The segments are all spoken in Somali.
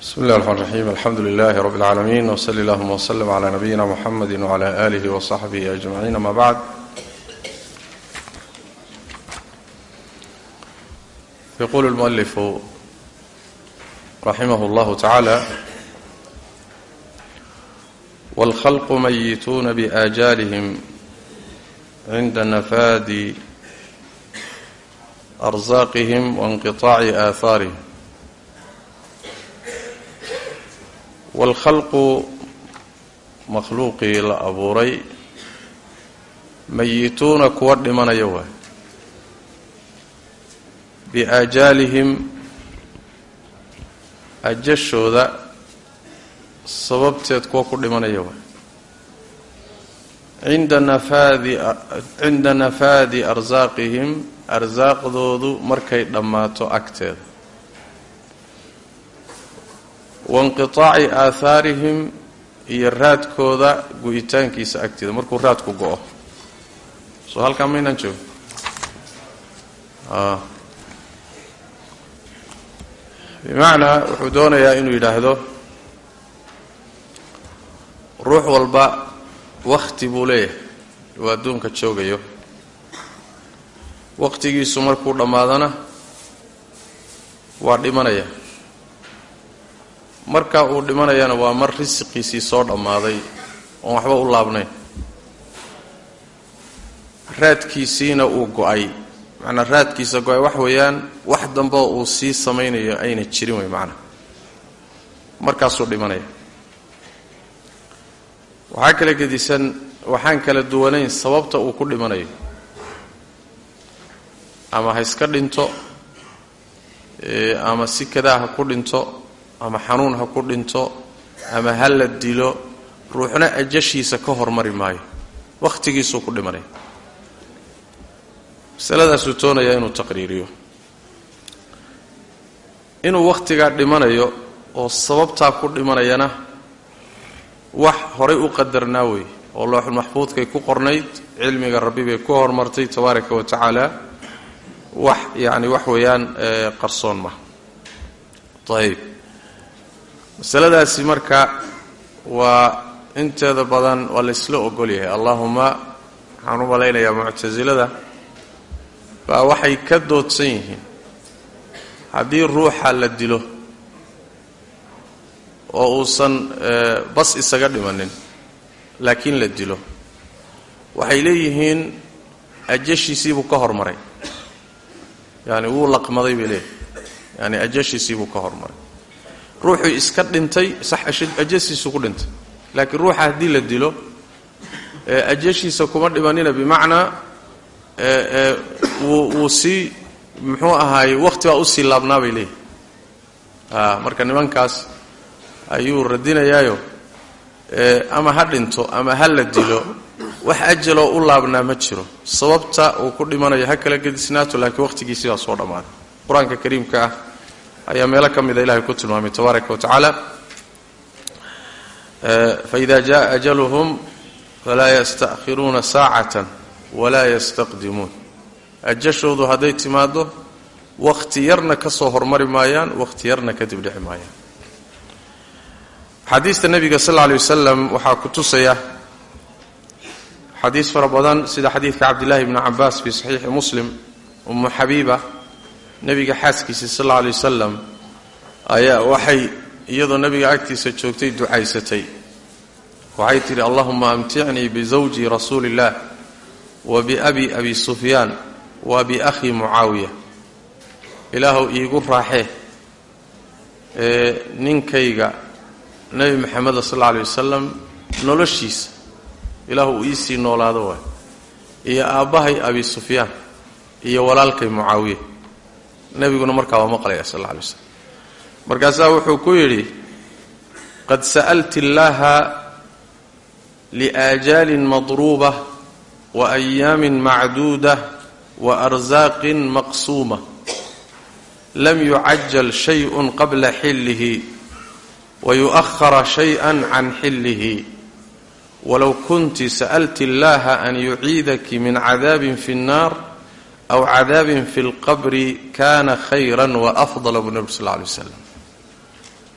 bsmi اllah الرحmn الرaxيm alxamdu لlh رb العaalمين وsl اllهma وsلم عlى نabيina mحamedi وعlى آlih وصaxbih أجمعين ama bعd yqul الmؤلف raximah اllah taعalى wاlkhlq mayituuna بآjaalihim cinda nafadi أrزاqihim وانqiطاaci آahaarihim waalkhalqu makhluuqii la abuuray mayituuna kuwa dhimanaya waay biaajaalihim ajashooda sababteed kuwa ku dhimanaya waay cinda nafaadi cinda nafaadi arsaaqihim arsaaqdoodu markay dhammaato agteeda wainqitaaci aahaarihim iyo raadkooda go-itaankiisa agteeda markuu raadku go-o. Soo halkaa maynaan joogo? Bimacnaa wuxuu doonayaa inuu yidhaahdo ruux walba wakti buu leeyahay. Uu adduunka joogayo. Wakhtigiisu markuu dhammaadana waa dhimanaya marka uu dhimanayana waa mar risiqiisii soo dhammaaday oon waxba u laabnayn. Raadkiisiina uu go'ay. Macnaa raadkiisa go'ay wax weeyaan wax dambeo uu sii samaynayo ayna jirin wey macnaa. Markaasuu dhimanaya. Waxaa kala gedisan waxaan kala duwanayn sababta uu ku dhimanayo. Ama ha iska dhinto ama si kadaa ha ku dhinto ama xanuun ha ku dhinto ama ha la dilo ruuxna ajashiisa ka hormari maayo. Wakhtigiisuu ku dhimanaya masaladaasuu toonayaa inuu taqriiriyo. Inuu wakhtigaa dhimanayo oo sababtaa ku dhimanayana wax horay u qadarnaa wey oo looxul maxfuudkay ku qornayd cilmiga rabbi bay ku hormartay tabaaraka wa tacaala wax yacni wax weeyaan qarsoon ma. Ayib masaladaasi marka waa inteeda badan waa la isla ogol yahay allaahuma waxaan u malaynayaa muctasilada baa waxay ka doodsan yihiin. Haddii ruuxa la dilo oo uusan bas isaga dhimanin laakiin la dilo waxay leeyihiin ajashiisiibuu ka hormaray. Yaani wuu laqmaday bay leeyihiin yaani ajashiisiibuu ka hormaray ruuxuu iska dhintay sax ajashiisu ku dhintay. Laakiin ruuxa haddii la dilo ajashiisa kuma dhimanina bimacnaa wuu sii muxuu ahaay wakhti baa u sii laabnaa bay leeyihiin marka nimankaas ayuu radinayaayo ama ha dhinto ama ha la dilo wax ajaloo u laabnaa ma jiro. Sababta uu ku dhimanayo ha kala gedisnaato laakiin wakhtigiisii baa soo dhammaaday qur'aanka kariimka ah ayaa meelo ka mida ilahay ku tilmaamay tabaaraka wa tacaala. Faida jaa ajaluhum falaa yasta'khiruuna saacatan walaa yastaqdimuun. Ajashoodu hadday timaaddo wakhti yarna ka soo hormari maayaan wakhti yarna kadib dhici maayaan. Xadiista nebiga sal lla alay wasalam waxaa ku tusaya xadiis fara badan sida xadiidka cabdillahi bni cabaas fii saxiixi muslim umu xabiiba nebiga xaaskiisa sal alla alay wasalam ayaa waxay iyadoo nebiga agtiisa joogtay ducaysatay. Waxay tidhi allahuma amticnii bizawji rasuuli illah wa biabi abi sufyaan wa biakhi mucaawiya ilaahuw iigu raaxee ee ninkayga nebi maxameda sal alla alay wasalam noloshiisa. Ilaahu uu iisii noolaado waay. Iyo aabbahay abi sufyaan iyo walaalkay mucaawiya nebiguna markaa waa maqlaya sal alla alay waslam markaasaa wuxuu ku yidhi qad sa'alti illaaha liaajaalin madruuba wa ayaamin macduuda wa arsaaqin maqsuuma. Lam yucajal shayun qabla xillihi wayu'ahara shay-an can xillihi. Walow kunti sa'alti illaaha an yuciidaki min cadaabin fi nnaar aw cadaabin fi اlqabri kana khayra waafdala buu nebigu sal lla alay waslam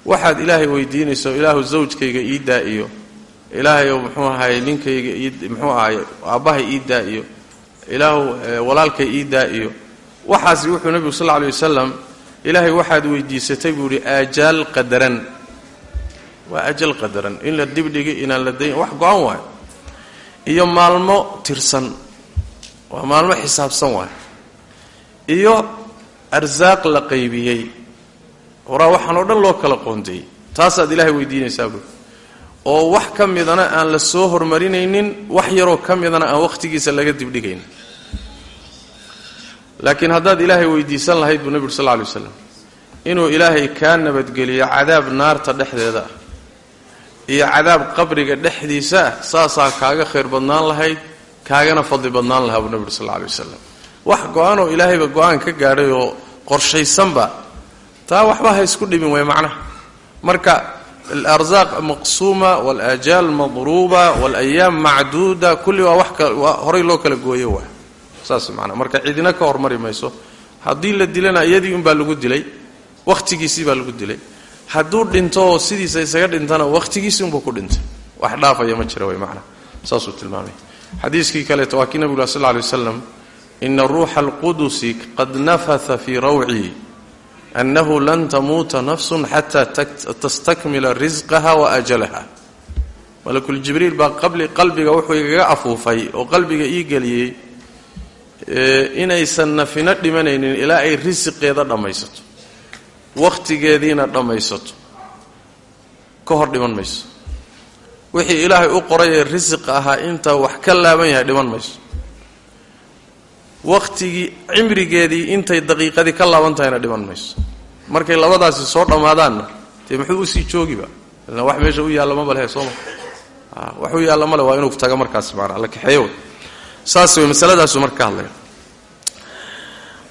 waxaad ilaahay weydiinayso ilaahu zawjkayga ii daa iyo ilaahayow muxuu ahaay ninkayga muxuu ahaay aabbahay ii daa iyo ilaahu walaalkay ii daa iyo waxaasi wuxuu nebigu sal alay wasalam ilaahay waxaad weydiisatay buu idhi aajaal qadaran waa ajal qadaran in la dibdhigi inaan la dayn wax go-an waayo iyo maalmo tirsan waa maalmo xisaabsan waayo iyo arsaaq la qaybiyey. Horaa waxaan dhan loo kala qoondeeyey taasaad ilaahay weydiinaysaa buui oo wax ka midana aan la soo hormarinaynin wax yaroo ka midana aan wakhtigiisa laga dibdhigaynin laakiin haddaad ilaahay weydiisan lahayd buu nebi ur sal alay waslam inuu ilaahay kaa nabadgeliyo cadaab naarta dhexdeeda iyo cadaab qabriga dhexdiisa saasaa kaaga khayr badnaan lahayd kaagana fadli badnaan lahaa buu nebi ur sal alay wasalam wax go'aanoo ilaahayba go'aan ka gaadhay oo qorshaysanba taa waxba ha isku dhibin way macnaha. Marka alaarsaaq maqsuuma walaajaal madruuba walayaam macduuda kulli waa wax horay loo kala gooyo waa. Saas manaa marka cidina ka hormari mayso. Haddii la dilana iyadii unbaa lagu dilay wakhtigiisii baa lagu dilay. Hadduu dhinto sidiisa isaga dhintana wakhtigiisii unbuu ku dhintay. Wax dhaafaya ma jira way macnaa saasuu tilmaamay. Xadiiskii kaleeto waa kii lah sal lla alay waslam ina ruuxa alqudusi qad nafatha fii rawcii annahu lan tamuuta nafsun xataa tastakmila risqaha wa ajalaha malakuljibriil baa qalbiga wuxuu igaga afuufay oo qalbiga ii geliyey inaysan nafina dhimanaynin ilaa ay risiqeeda dhammaysato wakhtigeediina dhammaysato ka hor dhiman mayso wixii ilaahay u qoray ee risiq ahaa intaa wax ka laaban yahay dhiman mayso wakhtigii cimrigeedii intay daqiiqadii ka laaban tahayna dhiman mayso. Markay labadaasi soo dhammaadaanna dee muxuu u sii joogiba? Ila wax meesha u yaalla maba lehe sooma wax u yaalla male waa inuu taga markaas maanaa la kaxeeyo. Saas wey masaladaasu marka ka hadlaya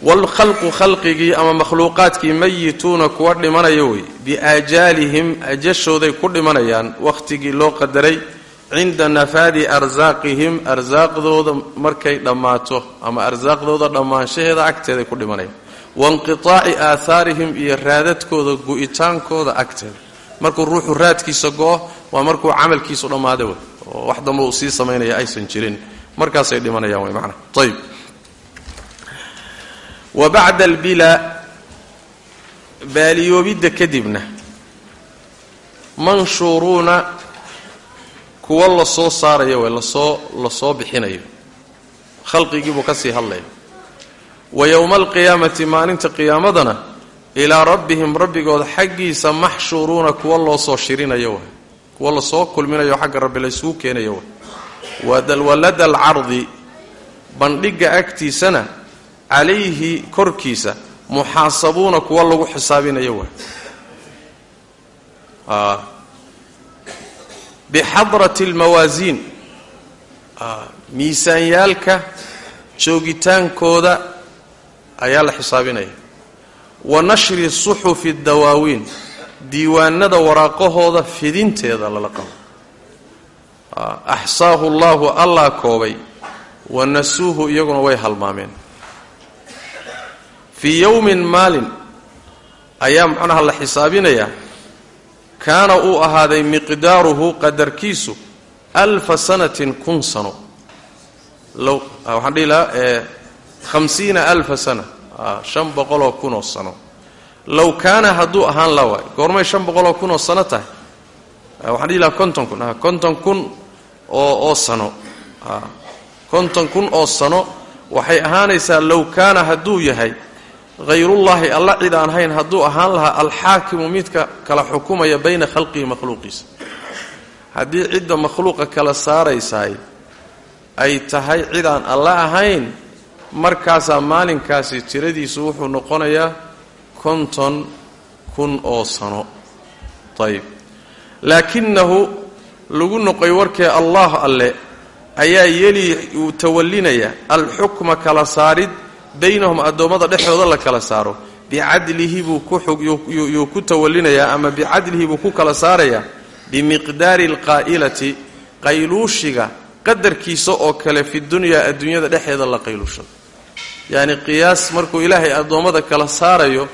waalkhalqu khalqigii ama makhluuqaadkii mayituuna kuwa dhimanaya wey biaajaalihim ajashooday ku dhimanayaan wakhtigii loo qadaray cinda nafaadi arsaaqihim arsaaqdooda markay dhammaato ama arsaaqdooda dhammaanshaheeda agteeday ku dhimanayaan wainqitaaci aahaarihim iyo raadadkooda gu'itaankooda agteeda. Markuu ruuxu raadkiisa go'o waa markuu camalkiisu dhammaada wey oo wax damba uu sii samaynaya aysan jirin. Markaasay dhimanayaan way macnaha ayib wa bacda albilaa baaliyoobidda kadibna manshuuruuna kuwa la soo saarayo wey la soo la soo bixinayo. Khalqigiibuu ka sii hadlaya wa yowma alqiyaamati maalinta qiyaamadana ilaa rabbihim rabbigooda xaggiisa maxshuuruuna kuwa loo soo shirinayo way kuwa la soo kulminayo xagga rabbi laysugu keenayo way walada alcardi bandhigga agtiisana calayhi korkiisa muxaasabuuna kuwa lagu xisaabinayo way bixadrati almawaasiin miisaanyaalka joogitaankooda ayaa la xisaabinaya wa nashri suxufi dawaawiin diiwaanada waraaqahooda fidinteeda lala qabo axsaahu llaahu allaa koobay wa nasuuhu iyaguna way halmaameen fii yowmin maalin ayaa macnaha la xisaabinayaa kaana uu ahaaday miqdaaruhu qadarkiisu alfa sanatin kun sano. Low waxaan dhihi lahaa hamsiina alfa sana shan boqoloo kunoo sano. Low kaana hadduu ahaan la waay goormay shan boqoloo kunoo sano tahay? Waxaan dhihi lahaa konton kun konton kun oo oo sano. Konton kun oo sano waxay ahaanaysaa low kaana hadduu yahay hayrullaahi alla cid aan hayn hadduu ahaan lahaa alxaakimu midka kala xukumaya bayna khalqihi makhluuqiisa. Haddii cidda makhluuqa kala saaraysaay ay tahay cid aan alla ahayn markaasaa maalinkaasi tiradiisu wuxuu noqonayaa konton kun oo sano. Ayib laakinahu lagu noqoy warkee allah alle ayaa yeli uu tawallinaya alxukma kala saarid baynahum addoommada dhexdooda la kala saaro. Bicadlihi buu kuyuu ku tawallinayaa ama bicadlihi buu ku kala saarayaa bimiqdaari alqaa'ilati qayluushiga qadarkiisa oo kale fi dunyaa adduunyada dhexeeda la qayluushado. Yacni qiyaas markuu ilaahay addoommada kala saarayo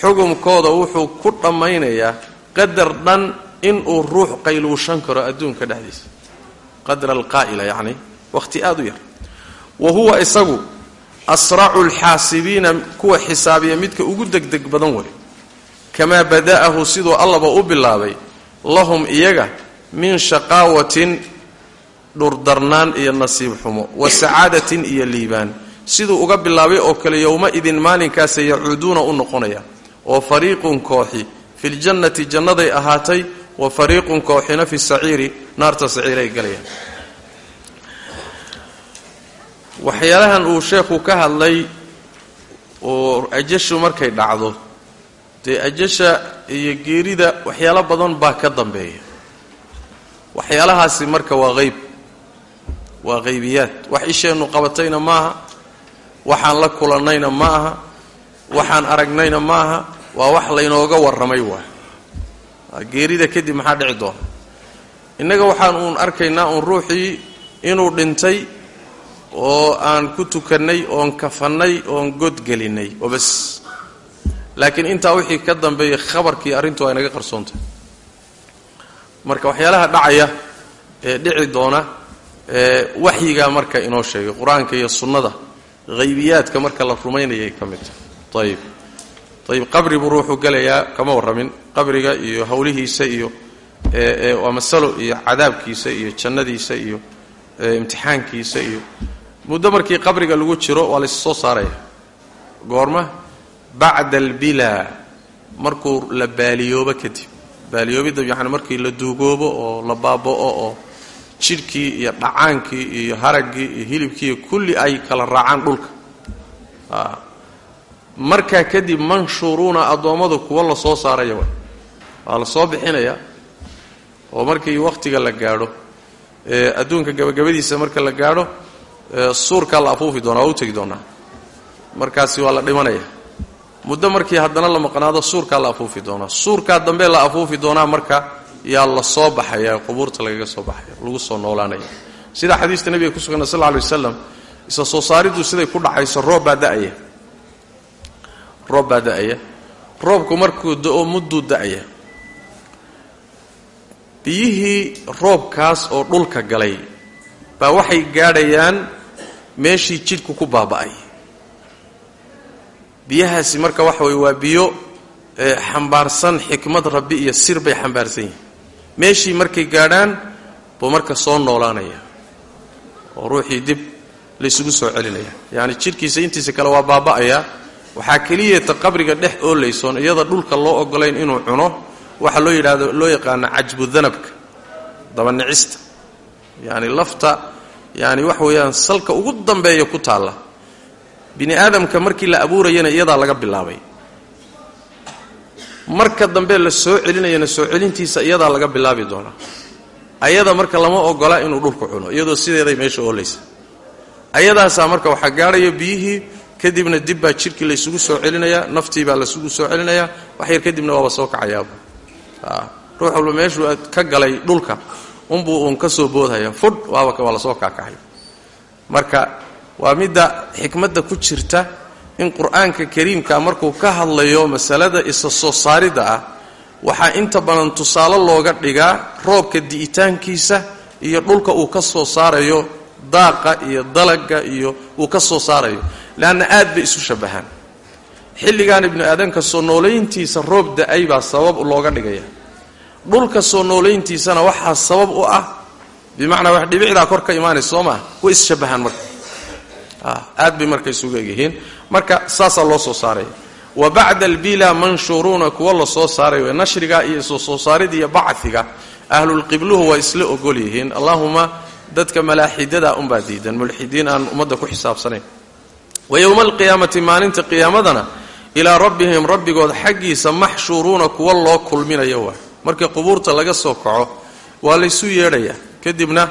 xukumkooda wuxuu ku dhammaynayaa qadar dhan inuu ruux qayluushan karo adduunka dhexdiisa. Qadra alqaa'ila yacni wakhti aada u yar. Wa huwa isagu asracu alxaasibiina kuwa xisaabiya midka ugu degdeg badan wey kamaa bada'ahu siduu allaba u bilaabay lahum iyaga min shaqaawatin dhurdarnaan iyo nasiib xumo wa sacaadatin iyo liibaan. Siduu uga bilaabay oo kale yowma-idin maalinkaasa yacuuduuna u noqonaya oo fariiqun kooxi filjannati jannaday ahaatay wa fariiqun kooxina fi saciiri naarta saciiray galayaan waxyaalahan uu sheekhu ka hadlay oo ajashu markay dhacdo dee ajasha iyo geerida waxyaalo badan baa ka dambeeya. Waxyaalahaasi marka waa qeyb waa qaybiyaad wax isheennu qabatayna maaha waxaan la kulannayna ma aha waxaan aragnayna ma aha waa wax laynooga warramay waay. Geerida kadib maxaa dhici doona? Innaga waxaan uun arkaynaa uun ruuxii inuu dhintay oo aan ku tukannay oon kafannay oon godgelinnay oo bas laakiin intaa wixii ka dambeeyay khabarkii arrintu ay naga qarsoontay marka waxyaalaha dhacaya ee dhici doona ee waxyigaa marka inoo sheegay qur'aanka iyo sunnada haybiyaadka marka la rumaynayay ka mid. Tahay ayib ayib qabri buu ruuxu gelayaa kama warramin. Qabriga iyo howlihiisa iyo waa masalo iyo cadaabkiisa iyo jannadiisa iyo imtixaankiisa iyo muddo markii qabriga lagu jiro waa lays soo saaraya goorma bacda albilaa markuu la baaliyoobo kadib. Baaliyoobidda yani markii la duugoobo oo la baaba'o oo jidhkii iyo dhacaankii iyo haraggii iyo hilibkii kulli ay kala raacaan dhulka. Markaa kadib manshuruuna addoommadu kuwa la soo saaraya way. Waa la soo bixinaya oo markii wakhtiga la gaadho adduunka gabagabadiisa marka la gaadho suurkaa la afuufi doonaa waa u tegi doonaa. Markaasi waa la dhimanaya. Muddo markii haddana la maqnaado suurkaa la afuufi doonaa. Suurkaa dambe la afuufi doonaa marka yaa la soo baxaya qubuurta lagaga soo baxaya lagu soo noolaanaya. Sida xadiista nebiga ku sugan sal ly waslam isa soo saariddu siday ku dhacayso roob baa da'aya. Roob baa da'aya. Roobku markuu da'o mudduu da'aya. Biyihii roobkaas oo dhulka galay baa waxay gaadhayaan meeshii jidhku ku baaba'ay. Biyahaasi marka waxa weye waa biyo xambaarsan xikmad rabbi iyo sir bay xambaarsan yihiin. Meeshii markay gaadhaan buu marka soo noolaanaya. Oo ruuxii dib laysugu soo celinaya. Yacani jidhkiisa intiisa kale waa baaba'aya. Waxaa keliyata qabriga dhex oolaysoon iyada dhulka loo ogolayn inuu cuno. Waxaa loo yidhahdo loo yaqaano cajbu danabka dabanicista. Yacani lafta yani waxa weeyaan salka ugu dambeeya ku taalla. Bini aadamka markii la abuurayana iyadaa laga bilaabay. Marka dambe la soo celinayana soo celintiisa iyadaa laga bilaabi doonaa ayada marka lama ogola inuu dhulku cuno iyadoo sideeday meesha oolaysa ayadaasaa marka waxaa gaadhaya biyihii kadibna dib baa jidhkii laysugu soo celinayaa naftii baa laysugu soo celinayaa wax yar kadibna waaba soo kacayaaba ruux walba meeshuu ka galay dhulka unbuu uun ka soo boodhaya fudh waaba waa la soo kaakacay marka waa midda xikmadda ku jirta in qur'aanka kariimka markuu ka hadlayo masalada isa soo saaridda ah waxaa inta badan tusaale looga dhigaa roobka di'itaankiisa iyo dhulka uu ka soo saarayo daaqa iyo dalaga iyo uu ka soo saarayo. Leanna aad bay isu shabahaan xilligan ibnu aadanka soo noolayntiisa roob da'ay baa sabab looga dhigaya dhulka soo noolayntiisana waxaa sabab u ah bimacnaa wax dhibicdaa kor ka imaanaysa soo maa way isshabahaan marka. Aad bay marka isugu egyihiin. Marka saasaa loo soo saaraya wa bacda albila manshuruuna kuwa la soo saarayo nashriga iyo soo soo saaridda iyo bachiga ahlulqibluhu waa isla ogol yihiin. Allahuma dadka malaaxidada unbaa diidan. Mulxidiin aan ummadda ku xisaabsanayn. Wa yowma alqiyaamati maalinta qiyaamadana ilaa rabbihim rabbigood xaggiisa maxshuuruuna kuwa loo kulminayo waa markii qubuurta laga soo kaco waa laysu yeedhayaa kadibna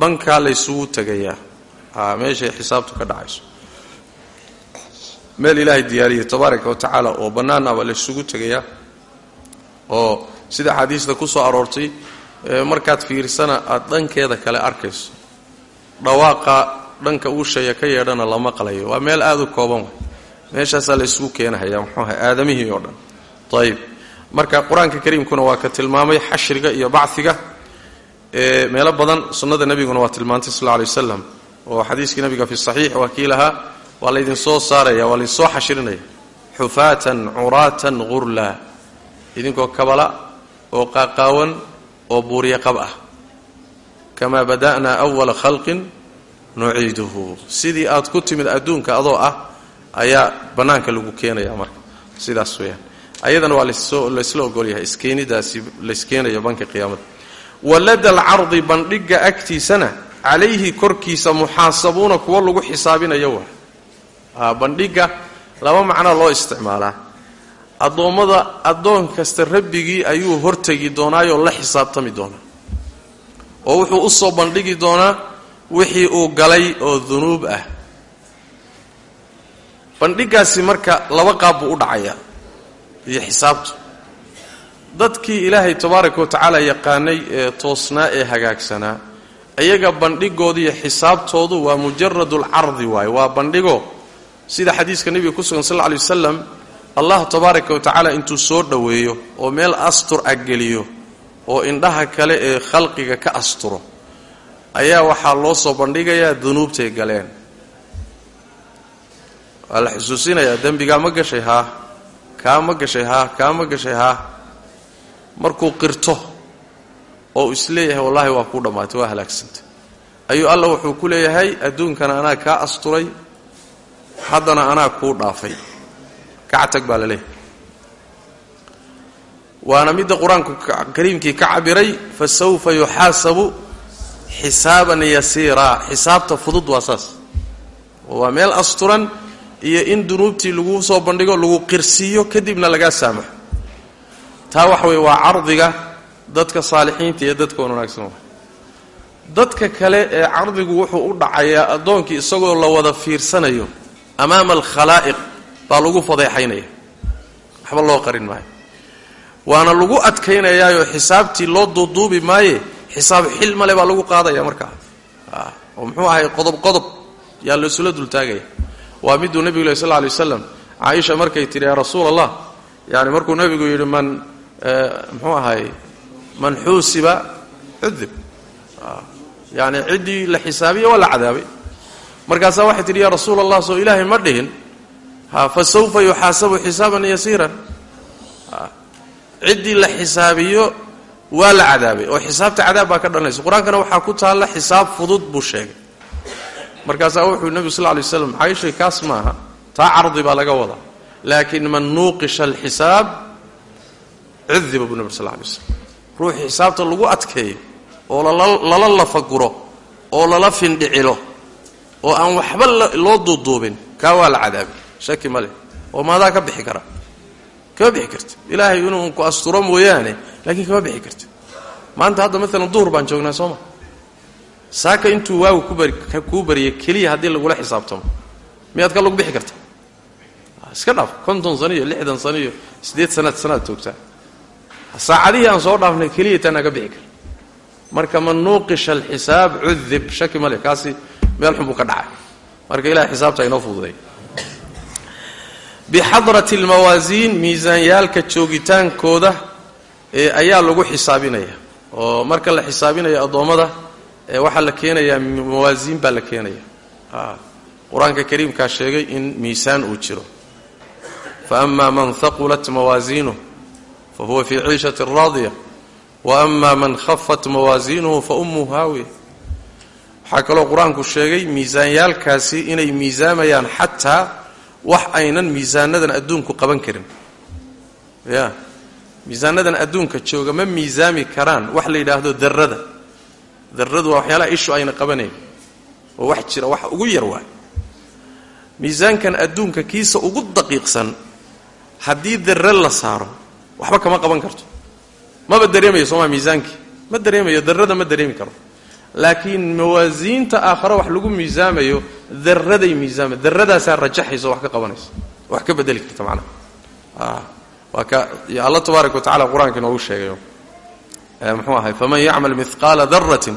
bankaa laysugu tegayaa. Meeshay xisaabtu ka dhacayso. Meel ilaahay diyaariyey tabaaraka wa tacaala oo bannaana baa laysugu tegayaa. Oo sida axaadiista ku soo aroortay markaad fiirsana aad dhankeeda kale arkayso. Dhawaaqa dhanka uusheeya ka yeedhana la maqlayo waa meel aada u kooban way. Meeshaasaa la isugu keenahaya muxuuaha aadamihii oo dhan. Ayib marka qur'aanka kariimkuna waa ka tilmaamay xashriga iyo bachiga ee meelo badan sunnada nebiguna waa tilmaantay sal lay wasalam oo xadiiskii nabiga fi saxiix waa kii lahaa waa laydinsoo saaraya waa laydinsoo xashrinaya xufaatan curaatan ghurla. Idinkoo kabala oo qaaqaawan oo buuriya qab ah. Kamaa bada'naa awala khalqin nuciiduhu. Sidii aad ku timid adduunka adoo ah ayaa bannaanka lagu keenaya marka. Sidaas weyaan ayadana waa laysla ogolyahay iskeenidaasi layskeenayo banka qiyaamada walada alcardi bandhigga agtiisana calayhi korkiisa muxaasabuuna kuwo lagu xisaabinayo waa. Bandhigga laba macnaa loo isticmaalaa. Addoommada addoon kasta rabbigii ayuu hortegi doonaayoo la xisaabtami doonaa oo wuxuu u soo bandhigi doonaa wixii uu galay oo dunuub ah. Bandhiggaasi marka laba qaab buu u dhacayaa iyo xisaabtu. Dadkii ilaahay tabaaraka wa tacaala yaqaanay ee toosnaa ee hagaagsanaa iyaga bandhigooda iyo xisaabtoodu waa mujaradulcardi waaye waa bandhigo sida xadiiska nebiga ku sugan sal lla alay wasalam allah tabaaraka wa tacaala intuu soo dhoweeyo oo meel astur ah geliyo oo indhaha kale ee khalqiga ka asturo ayaa waxaa loo soo bandhigayaa dunuubtay galeen. Waa la xusuusinayaa dembigaa ma gashay haa kaa ma gashay haa kaa ma gashay haa markuu qirto oo is leeyahay wallaahi waa kuu dhammaatay waa halaagsantay. Ayuu alla wuxuu ku leeyahay adduunkana anaa kaa asturay haddana anaa kuu dhaafay. Kactag baa la leeyahay. Waana midda qur'aanku kariimkii ka cabiray fa sawfa yuxaasabu xisaaban yasiiraa. Xisaabta fudud waa saas. Waa meel asturan iyo in dunuubtii lagu soo bandhigo lagu qirsiiyo kadibna lagaa saamaxo taa waxa weye waa cardiga dadka saalixiinta iyo dadka wan wanaagsan waa dadka kale ee cardigu wuxuu u dhacayaa addoonkii isagoo la wada fiirsanayo amaama alkhalaa'iq baa lagu fadeexaynaya waxba loo qarin maayo. Waana lagu adkaynayaayoo xisaabtii loo duuduubi maaye xisaab xil male baa lagu qaadaya markaa. Oo muxuu ahay qodob qodob yaa laysula dultaagaya waa miduu nebigu leh sal alay waslam caaisha markay tidhi yaa rasuul allah yani markuu nebigu yidhi man muxuu ahay? Man xuusiba cudib yani ciddii la xisaabiya waa la cadaabay. Markaasaa waxay tidhi rasuul allah soo ilaahay ma dhihin? Fa sawfa yuxaasabu xisaaban yasiiran. Ciddii la xisaabiyo waa la oo xisaabta cadaab ka dhalanaysa qur'aankana ku taalla xisaab fudud buu sheegay markaasaa wuxuu nebigu sal lay waslam caishay kaas maaha taa cardi baa laga wadaa laakiin man nuuqisha alxisaab cudiba buu nebi sal lay waslam ruuxii xisaabta lagu adkeeyo oo lala lafaguro oo lala findhicilo oo aan waxba loo duuduubin kaa waa la cadaabay shaki ma leh oo maadaa ka bixi kara. Kama bixi karti ilaahay inuu ku asturo mooyaane laakiin kama bixi karti maanta hadda maalan duhur baan joognaa sooma saaka intuu waagu kuu bariyay keliya haddii lagula xisaabtamo miyaad ka lagu bixi karta? Iska dhaaf konton sano iyo lixdan sano iyo siddeed sanaad sanaad toogtaa saacadihii aan soo dhaafnay keliya taanaa ka bixi kara marka man nuuqisha alxisaab cudib shaki ma leh kaasi meel xun buu ka dhacay. Marka ilahay xisaabta inoo fududay. Bixadrati almawaasiin miisaanyaalka joogitaankooda ee ayaa lagu xisaabinaya. Oo marka la xisaabinayo addoommada waxaa la keenayaa mawaasiin baa la keenaya. Qur'aanka kariimkaa sheegay in miisaan uu jiro. Fa ama man haqulat mawaasiinuh fa huwa fii ciishati raadiya. Wa ama man khafat mawaasiinuhu fa ummuhu haawiya. Waxaa kaloo qur'aanku sheegay miisaanyaalkaasi inay miisaamayaan xataa wax aynan miisaanadan adduunku qaban karin. Ya miisaanadan adduunka jooga ma miisaami karaan wax la yidhaahdo darada daradu waa waxyaalaha ishu ayna qabanayn oo wax jira wax ugu yar waay. Miisaankan adduunka kiisa ugu daqiiqsan haddii darre la saaro waxba kama qaban karto. Maba dareemayo sooma miisaankii? Ma dareemayo darrada ma dareemi karo laakiin mawaasiinta aakhare wax lagu miisaamayo daraday miisaama daradaasaa rajaxaysa wax ka qabanaysa wax ka bedeli karta macnaha. Waa ka alla tabaaraka wa tacala qur'aanka inoogu sheegayo muxuu ahay? Faman yacmal mihqaala daratin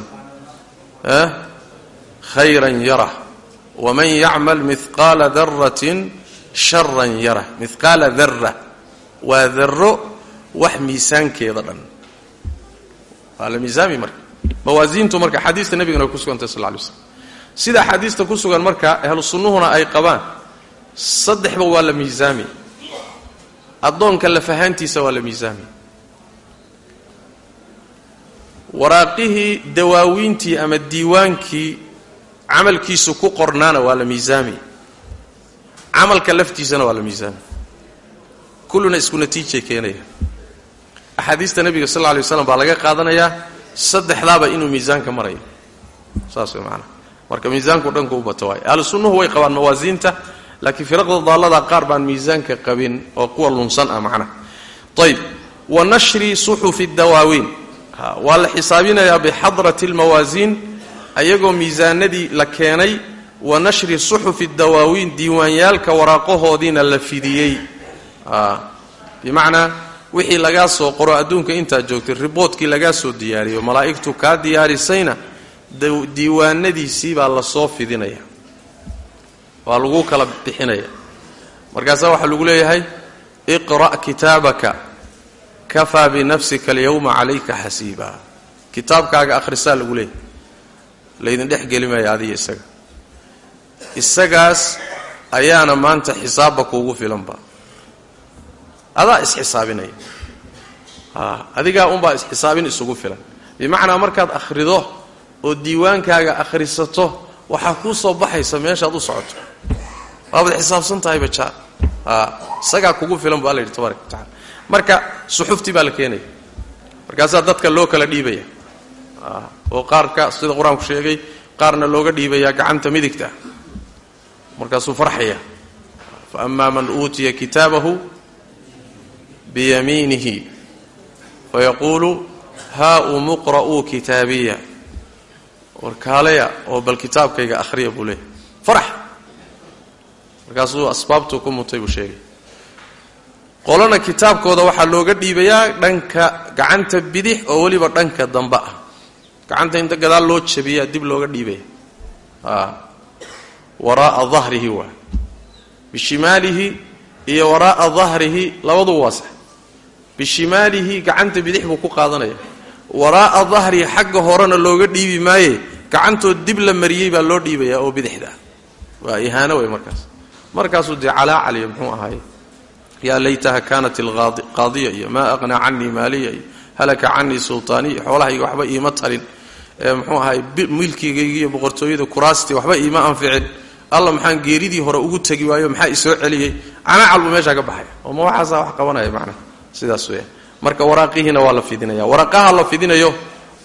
khayran yarah. Waman yacmal mihqaala daratin sharan yara mihqaala darra waa darro wax miisaankeeda dhan. Waa la miisaami marka. Mawaasiintu marka xadiista nebigana way ku sugantay sal lay slam sida axaadiista ku sugan marka ahlu sunnuhuna ay qabaan saddexba waa la miisaami. Addoonka lafahaantiisa waa la waraaqihii dawaawiintii ama diiwaankii camalkiisu ku qornaana waa la miisaami camalka laftiisana waa la miisaami kulluna isku natiijay keenaya. Axaadiista nebiga sal lla lay baa laga qaadanayaa saddexdaaba inuu miisaanka marayo saas way maanaa marka miisaanku dhanku u bato ahlu sunnuhu way qabaan mawaasiinta laakiin firaqda daallada qaar baan miisaanka qabin oo kuwa lunsan ah macnaha ayb wa nashri suxufi dawaawiin waa la xisaabinayaa bixadrati almawaasiin ayagoo miisaanadii la keenay wa nashri suxufi dawaawiin diiwaanyaalka waraaqahoodiina la fidiyey. Bimacnaa wixii lagaa soo qoro adduunka intaad joogtay riboodkii lagaa soo diyaariyo malaa'igtu kaa diyaarisayna diiwaanadiisii baa la soo fidinaya. Waa lagu kala bixinaya. Markaasaa waxaa lagu leeyahay iqra' kitaabaka kafaa binafsika alyawma calayka xasiiba. Kitaabkaaga akhrisaa lagu leeyahay. Laydin dhex gelimaya adiga isaga. Isagaas ayaana maanta xisaabba kuugu filanba. Adaa isxisaabinaya. Adigaa unbaa isxisaabin isugu filan. Bimacnaa markaad akhrido oo diiwaankaaga akhrisato waxaa kuu soo baxaysa meeshaad u socoto. Waabaad xisaabsan tahayba jaa. Isagaa kugu filan bu alla yidhi tabaaraka wa tacala marka suxuftii baa la keenaya markaasaa dadka loo kala dhiibaya. Oo qaarka sida qur'aanku sheegay qaarna looga dhiibayaa gacanta midigta. Markaasuu farxaya. Fa amaa man uutiya kitaabahu biyamiinihi fayaquulu haa umuqra'uu kitaabiya. Warkaalaya oo bal kitaabkayga akhriya buu leeyahy farax markaasuu asbaabtuu ku mutay buu sheegay qolana kitaabkooda waxaa looga dhiibayaa dhanka gacanta bidix oo weliba dhanka dambe ah. Gacanta inta gadaal loo jabiyaa dib looga dhiibaya waraa'a dahrihi waa. Bishimaalihi iyo waraa'a dahrihi labadu waa sax. Bishimaalihi gacanta bidix buu ku qaadanaya. Waraa'a dahrihi xagga horena looga dhiibi maaye gacantoo dib la mariyey baa loo dhiibayaa oo bidixda. Ah waa ihaano wey markaas. Markaasuu dee calaacaliya muxuu ahaay yaa laytaha kaanat alqaadiya iyo maa aqnaa canii maaliya iyo halaka canii sultaaniya xoolahayga waxba iima talin. Muxuu ahaay milkigayga iyo boqortooyada kuraastii waxba iima anficin. Alla maxaan geeridii hore ugu tegi waayo maxaa isoo celiyey? Canaacal buu meeshaa ka baxaya. Oo ma waxaasaa wax qabanaya macnaha sidaas weya marka waraaqihiina waa la fidinaya waraaqaha la fidinayo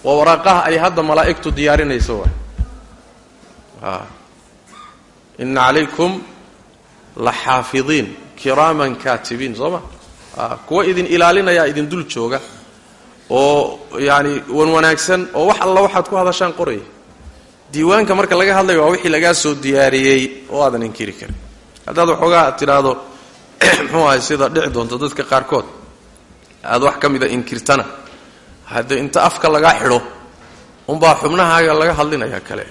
waa waraaqaha ay hadda malaa'igtu diyaarinayso ina calaykum la xaafidiin kiraaman kaatibiin soo ma? Kuwa idin ilaalinayaa idin dul jooga oo yaani wan wanaagsan oo wax alla waxaad ku hadashaan qoraya. Diiwaanka marka laga hadlayo waa wixii lagaa soo diyaariyey oo aadan inkiri karin. Haddaad waxoogaa tidhaahdo muxuu ahay sida dhici doonto dadka qaarkood aad wax ka mida inkirtana. Hadde inta afka lagaa xidho unbaa xubnahaaga laga hadlinaya kale.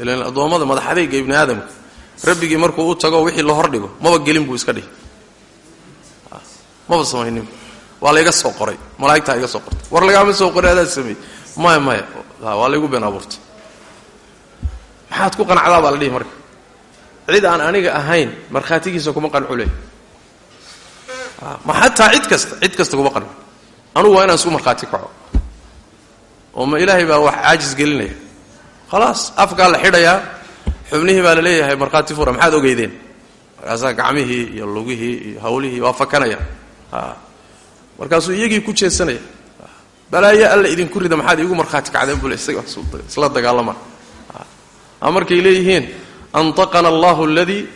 Ilan addoommada madaxadayga ibni aadamka rabbigii markuu u tago wixii la hordhigo maba gelin buu iska dhihi maba samaynin. Waa layga soo qoray. Malaa'igtaa iga soo qortay. War lagaama soo qoray adaad sameeyey? Maya maya waa laygu been abuurtay. Maxaad ku qanacdaa baa la dhihi marka. Cid aan aniga ahayn markhaatigiisa kuma qancu leh ma xataa cid kasta? Cid kasta kuma qanco anugu waa inaan isku markhaati kaco. Oo ma ilaahay baa wax caajis gelinaya. Khalaas afkaa la xidhayaa xubnihii baa la leeyahay markhaati fura maxaad ogeydeen? Markaasaa gacmihii iyo lugihii iyo hawlihii waa fakanaya. Markaasuu iyagii ku jeesanaya. Balaayo alla idinku rida maxaad iigu markhaati kacdeen bule isla dagaalama. Markay leeyihiin antaqana allahu aladii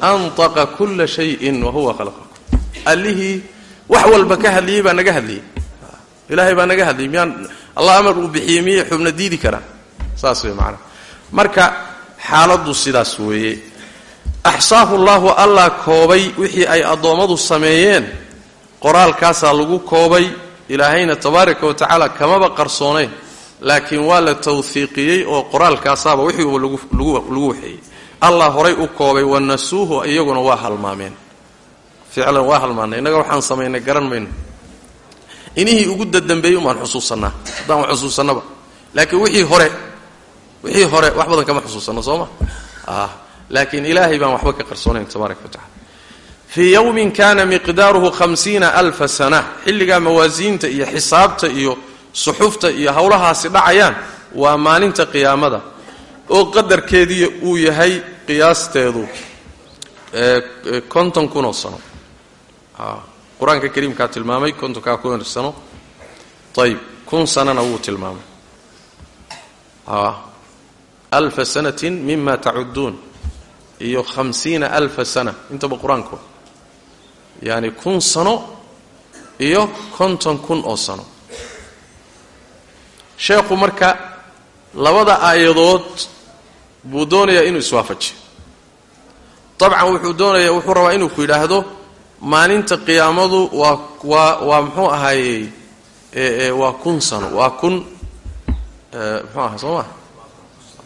antaqa kulla shayin wa huwa khalaqakum. Allihii wax walba ka hadliyey baa naga hadliyey. Ilaahay baa naga hadliyey. Miyaan allah amar uu bixiyey miyay xubna diidi karaan? Saas wey macanaa marka xaaladdu sidaas weeye. Axsaahu llahu allah koobay wixii ay addoommadu sameeyeen. Qoraalkaasaa lagu koobay. Ilaahayna tabaaraka wa tacaala kamaba qarsoonayn laakiin waa la tawhiiqiyey oo qoraalkaasaaba wixii uba lagu waxeeyey. Allah horay u koobay wanasuuhu iyaguna waa halmaameen. Ficlan waa halmaanay. Innaga waxaan samaynay garan mayno. Inihii ugu dadambeeyey umaan xusuusannaa. Haddaan wa xusuusannaba. Laakiin wixii hore wixii hore wax badan kama xusuusanno soo ma? Laakiin ilaahay baan waxba ka qarsoonayn tabaaraka wa tacala fii yowmin kana miqdaaruhu hamsiina alfa sana xilligaa mawaasiinta iyo xisaabta iyo suxufta iyo howlahaasi dhacayaan waa maalinta qiyaamada. Oo qadarkeedii uu yahay qiyaasteedu konton kunoo sano. Qur'aanka kariimkaa tilmaamay kontonkaa kun sano. Ayib kun sanana wuu tilmaamay alfa sanatin mima tacuduun iyo hamsiina alfa sana intaba qur'aanku yaani kun sano iyo konton kun oo sano sheekhu marka labada aayadood buu doonayaa inuu iswaafajiyo dabcan wuxuu doonaya wuxuu rabaa inuu ku yidhaahdo maalinta qiyaamadu waa waa waa muxuu ahaayey waa kun sano waa kun muxuu aha soo ma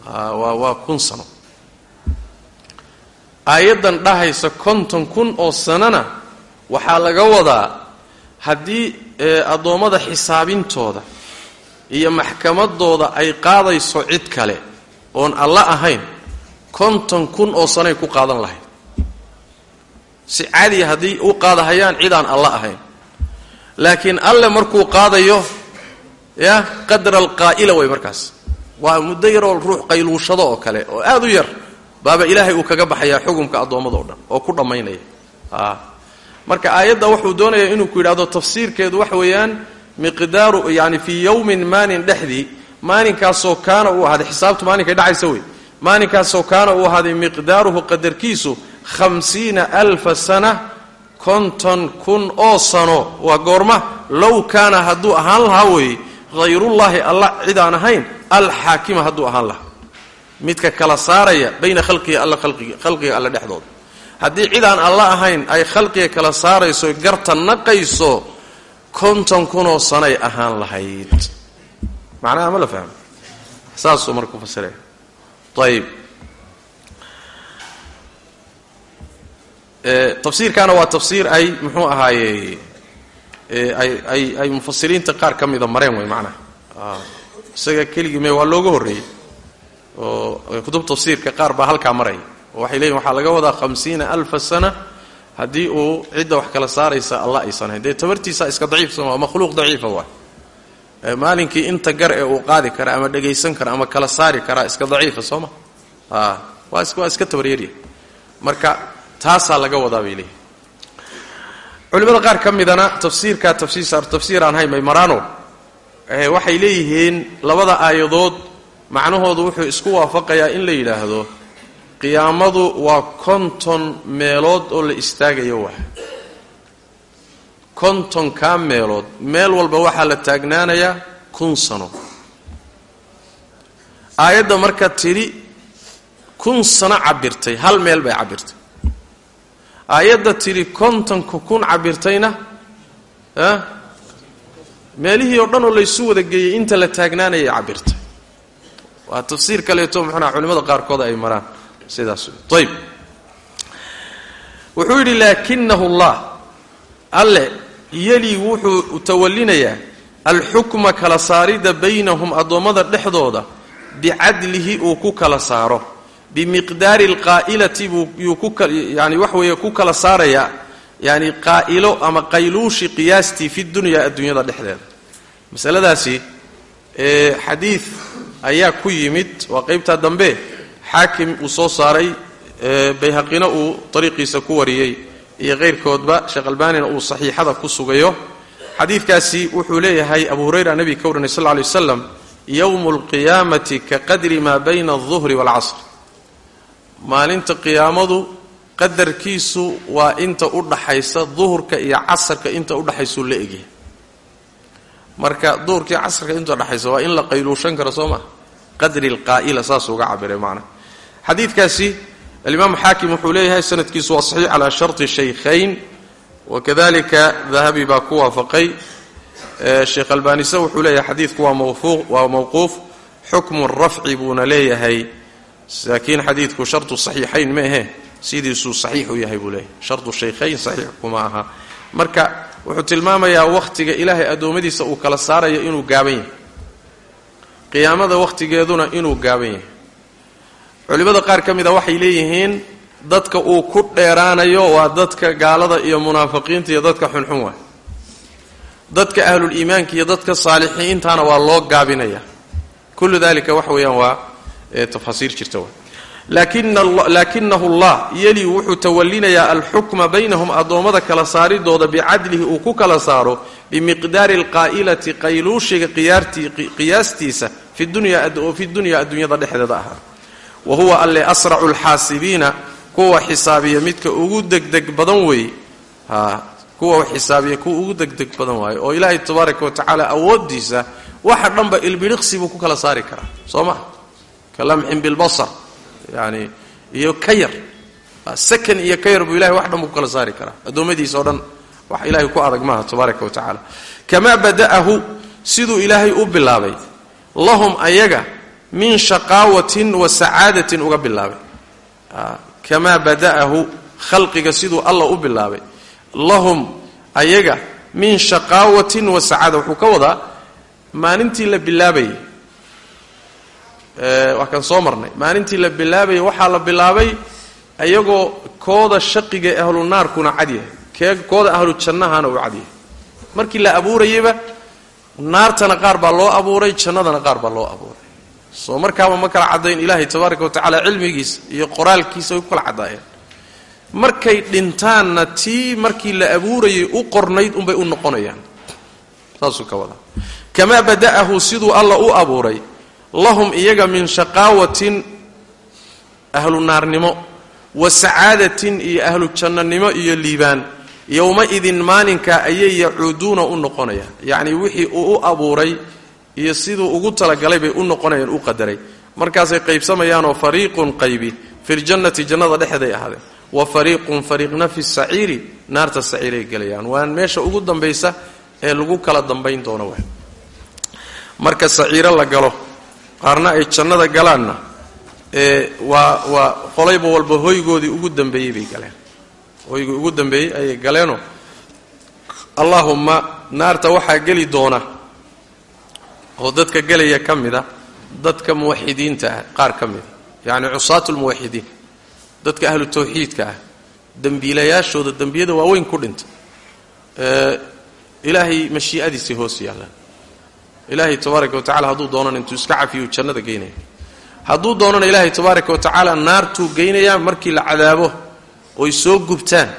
waa waa kun sano. Aayaddan dhahaysa konton kun oo sanona waxaa laga wadaa haddii addoommada xisaabintooda iyo maxkamadooda ay qaadayso cid kale oon alla ahayn konton kun oo sanoay ku qaadan lahayd si caadiya haddii u qaadahayaan cid aan alla ahayn. Laakiin alle markuu qaadayo ya qadra alqaa'ila way markaas waa muddo yaroo ruux qayluushado oo kale oo aad u yar baaba ilaahay uu kaga baxayaa xukumka addoommada o dhan oo ku dhammaynaya. Marka aayadda wuxuu doonayaa inuu ku yidhahdo tafsiirkeedu waxa weeyaan miqdaaru yani fii yowmin maalin dhexdii maalinkaasoo kaana uu ahaaday xisaabtu maalinkay dhacaysa wey. Maalinkaasoo kaana uu ahaaday miqdaaruhu qadarkiisu hamsiina alfa sana konton kun oo sano. Waa goorma low kaana hadduu ahaan lahaa weeye hayrullaahi alla cidaan ahayn alxaakima hadduu ahaan lahaa. Midka kala saaraya bayna khalqiga alla khalqiga alle dhexdooda. Haddii cidaan alla ahayn ay khalqiga kala saarayso garta naqayso konton kunoo sanay ahaan lahayd. Macnaha ma la fahmo? Saasuu marka ku fasiraya ayib tafsiirkaana waa tafsiir ay muxuu ahaaye ay ay ay mufasiriinta qaar ka mida mareen wey macnaha isaga keligii me waa looga horreeyey. Oo kutub tafsiirka qaar baa halkaa maraya oo waxay leeyihiin waxaa laga wadaa hamsiina alfa sana haddii uu cidda wax kala saaraysa alla aysan hayn dee tabartiisa iska daciifsan waa makhluuq daciifa waay maalinkii inta gar ee uu qaadi kara ama dhagaysan kara ama kala saari karaa iska daciifa soo ma? Waa iska tabaryarya marka taasaa laga wadaa bay leeyihiin culimada qaar ka midana tafsiirkaa tafsiir aan hayn maymaraano waxay leeyihiin labada aayadood. Macnahoodu wuxuu isku waafaqayaa in la yidhaahdo qiyaamadu waa konton meelood oo la istaagayo wax. Kontonkaa meelood. Meel walba waxaa la taagnaanayaa kun sano. Aayadda marka tidhi kun sano cabirtay hal meel bay cabirtay aayadda tidhi kontonka kun cabirtayna meelihii oo dhan oo laysu wada geeyey inta la taagnaanayay cabirtay waa tafsiir kaleeto muxuunaha culimmada qaarkood ay maraan sidaas. Ayb wuxuu yidhi laakinahu llah alle yeli wuxuu tawallinayaa alxukma kala saaridda baynahum addoommada dhexdooda bicadlihi uu ku kala saaro bimiqdaari alqaa'ilati buu yani wax weeye ku kala saarayaa yani qaa'ilo ama qayluushi qiyaastii fi dunyaa adduunyada dhexdeeda masaladaasi xadiid ayaa ku yimid waa qaybtaa dambe. Xaakim uu soo saaray bayhaqina uu ariiqiisa ku wariyey iyo keyrkoodba sheekh albaanina uu saxiixada ku sugayo. Xadiidkaasi wuxuu leeyahay abu hurayra nebiga ka warinay sal ly waslam yowmu alqiyaamati ka qadri maa bayna alduhri waalcasr maalinta qiyaamadu qadarkiisu waa inta u dhaxaysa duhurka iyo casarka inta udhaxaysuu la egyahay marka duhurka iyo casarka inta udhaxaysa waa in la qayluushan karo soo maa qadri alqaa'ila saasuu uga cabiray macna. Xadiidkaasi alimaamu xaakim wuxuu leeyahay sanadkiisu waa saxiix calaa sharti shaykhayn wakadalika dahabi baa ku waafaqay. Sheekh albaanise wuxuu leeyahay xadiidku waa mawquuf. Xukmu rafci buuna leeyahay. Laakiin xadiidku shartu saxiixayn ma ahe. Sidiisuu saxiix u yahay buu leeyahy shartu shaykhayn saxiix kuma aha. Marka wuxuu tilmaamayaa wakhtiga ilaahay addoommadiisa uu kala saarayo inuu gaaban yahay. Qiyaamada wakhtigeeduna inuu gaaban yahay. Culimmada qaar ka mida waxay leeyihiin dadka uu ku dheeraanayo waa dadka gaalada iyo munaafiqiinta iyo dadka xunxun waay dadka ahlul iimaanka iyo dadka saalixiintaana waa loo gaabinaya kullu dalika waxa weeyaan waa tafaasiir jirta wa laakinahu allah yeli wuxuu tawalinayaa alxukma baynahum addoommada kala saaridooda bicadlihi uu ku kala saaro bimiqdaari alqaa'ilati qayluushiga qiyaastiisa fi dunya adduunyada dhexdeeda ahaa wa huwa alle asracu lxaasibiina kuwa xisaabiya midka ugu degdeg badan weeye kuwa xisaabiya kuwa ugu degdeg badan waaye oo ilaahay tabaaraka wa tacaala awooddiisa waxa dhanba ilbidhiqsi buu ku kala saari karaa soo maha ka lamxin bilbasar yani iyo ka yar sakan iyo ka yar buu ilahay wax dhan buu kala saari karaa. Addoommadiisa oo dhan wax ilaahay ku adag maaha tabaaraka wa tacaala. Kamaa bada'ahu siduu ilaahay u bilaabay lahum ayaga min shaqaawatin wa sacaadatin uga bilaabay. Kamaa bada'ahu khalqiga siduu alla u bilaabay lahum ayaga min shaqaawatin wa sacaada. Wuxuu ka wadaa maalintii la bilaabayay waa kan soo marnay. Maalintii la bilaabayay waxaa la bilaabay ayagoo kooda shaqiga ahlu naarkuna cad yahay. Kooda ahlu jannahana uu cad yahay. Markii la abuurayaba naartana qaar baa loo abuuray jannadana qaar baa loo abuuray. Soo markaaba ma kala caddayn ilaahay tabaaraka wa tacaala cilmigiisa iyo qoraalkiisa way ku kala caddaayeen. Markay dhintaanna tii markii la abuurayay u qornayd unbay u noqonayaan. Saasuu ka wadaa. Kamaa bada'ahu siduu alla u abuuray lahum iyaga min shaqaawatin ahlu naarnimo wa sacaadatin iyo ahlu jannanimo iyo liibaan. Yowma-idin maalinkaa ayay yacuuduuna u noqonayaan. Yacnii wixii uu u abuuray iyo siduu ugu talagalay bay u noqonayaan u qadaray. Markaasay qaybsamayaanoo fariiqun qaybi filjannati jannada dhexeeday ahaadeen. Wa fariiqun fariiqna fi saciiri naarta saciiray gelayaan. Waa meesha ugu dambaysa ee lagu kala dambayn doono marka saciiro la galo qaarna ay jannada galaanna ee waa waa qolayba walba hoygoodii ugu dambeeyey bay galeen. Hoygii ugu dambeeyey ayay galeenoo allaahumma naarta waxaa geli doona oo dadka gelaya ka mida dadka muwaxidiinta ah qaar ka mida yacni cusaatu lmuwaxidiin dadka ahlu tawxiidka ah. Dembiilayaashooda dembiyada waaweyn ku dhinta. Ilaahay mashii'adiisay hoos yaallaan ilaahay tabaaraka wa tacala hadduu doonana intuu iska cafiyu jannada geynaya hadduu doonana ilaahay tabaaraka wa tacaala naartuu geynayaa markii la cadaabo oy soo gubtaan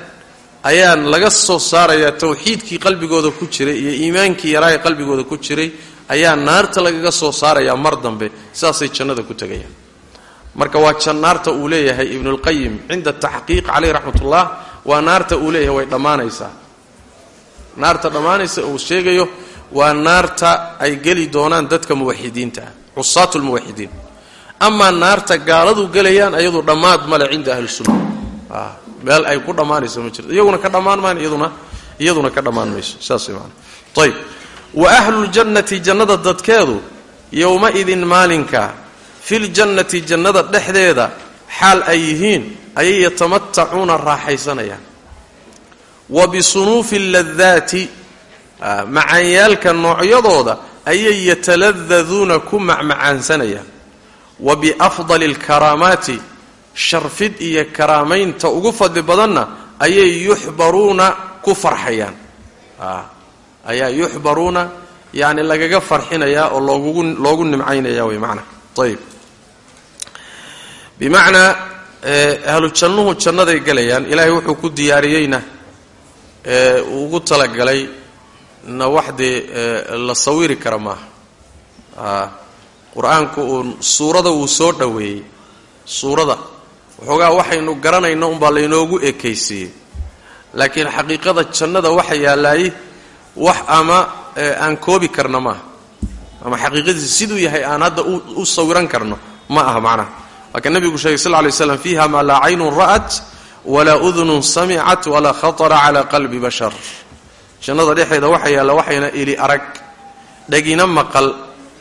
ayaa laga soo saarayaa tawxiidkii qalbigooda ku jiray iyo iimaankii yaraa ee qalbigooda ku jiray ayaa naarta lagaga soo saarayaa mar dambe sidaasay jannada ku tegayaan. Marka waa naarta uu leeyahay ibnulqayim cinda taxqiiq caleyh raxmatullah waa naarta uu leeyahay way dhammaanaysaa. Naarta dhammaanaysa uu sheegayo waa naarta ay geli doonaan dadka muwaxidiinta ah cusaatu lmuwaxidiin amaa naarta gaaladu gelayaan ayadu dhammaad male cinda ahlisunna meel ay ku dhammaanayso ma jirto. Iyaguna ka dhammaan maan iyaduna iyaduna ka dhammaan mayso. Saas maana ayb wa ahluljannati jannada dadkeedu yowma-idin maalinka filjannati jannada dhexdeeda xaal ay yihiin ayay yatamatacuuna raaxaysanayaan. Wa bisunuufi ladaati macaanyaalka noocyadooda ayay yataladaduuna ku macmacaansanayaan wa biafdali alkaraamaati sharfid iyo karaamaynta ugu fadli badanna ayay yuxbaruuna ku farxayaan. Ayaa yuxbaruuna yani lagaga farxinayaa oo loogu loogu nimcaynaya way macnaa ayib bimacnaa ahlu jannuhu jannaday galayaan. Ilaahay wuxuu ku diyaariyeyna ugu talagalay na wax dee la sawiri kara maaha qur'aanku uu suurada uu soo dhoweeyey suurada. Waxoogaa waxaynu garanayno unbaa laynoogu ekaysiiyey. Laakiin xaqiiqada jannada waxa yaallaayey wax ama aan koobi karna maaha ama xaqiiqadiisa siduu yahay aan hadda u sawiran karno ma aha macnaha waa ka nebigu sheegay sal ly slam fiiha maa laa caynun ra'at walaa udunun samicat walaa khatara cala qalbi bashar jannada dhexeeda waxa yaalla waxayna ili arag. Dhagina maqal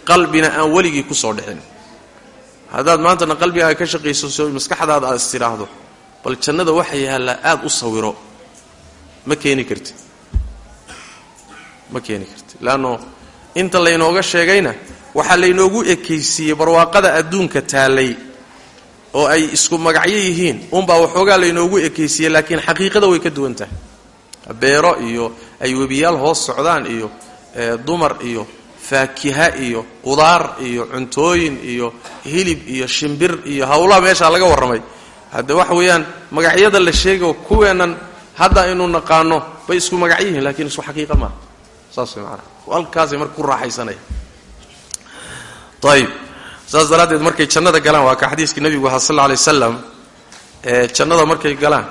qalbina aan weligii ku soo dhicin. Haddaad maantana qalbigaaga ka shaqaysaso maskaxdaada aad is tidhaahdo bal jannada waxa yaallaa aada u sawiro. Ma keeni karti. Ma keeni karti. Leanno inta laynooga sheegayna waxaa laynoogu ekaysiiyey barwaaqada adduunka taallay oo ay isku magacyo yihiin. Unbaa waxoogaa laynoogu ekaysiiyey laakiin xaqiiqada way ka duwan tahay beero iyo ay webiyaal hoos socdaan iyo dumar iyo faakiha iyo qudaar iyo cuntooyin iyo hilib iyo shimbir iyo hawlaha meeshaa laga warramay. Hadde waxa weeyaan magacyada la sheego kuweennan hadda aynu naqaano bay isku magac yihiin lakiin isku xaqiiqa maaha saas way halkaasay marka ku raaxaysanaya ayib saas daraaddeed markay jannada galaan waa ka xadiiskii nebigu ahaa sal alay wasalam ee jannada markay galaan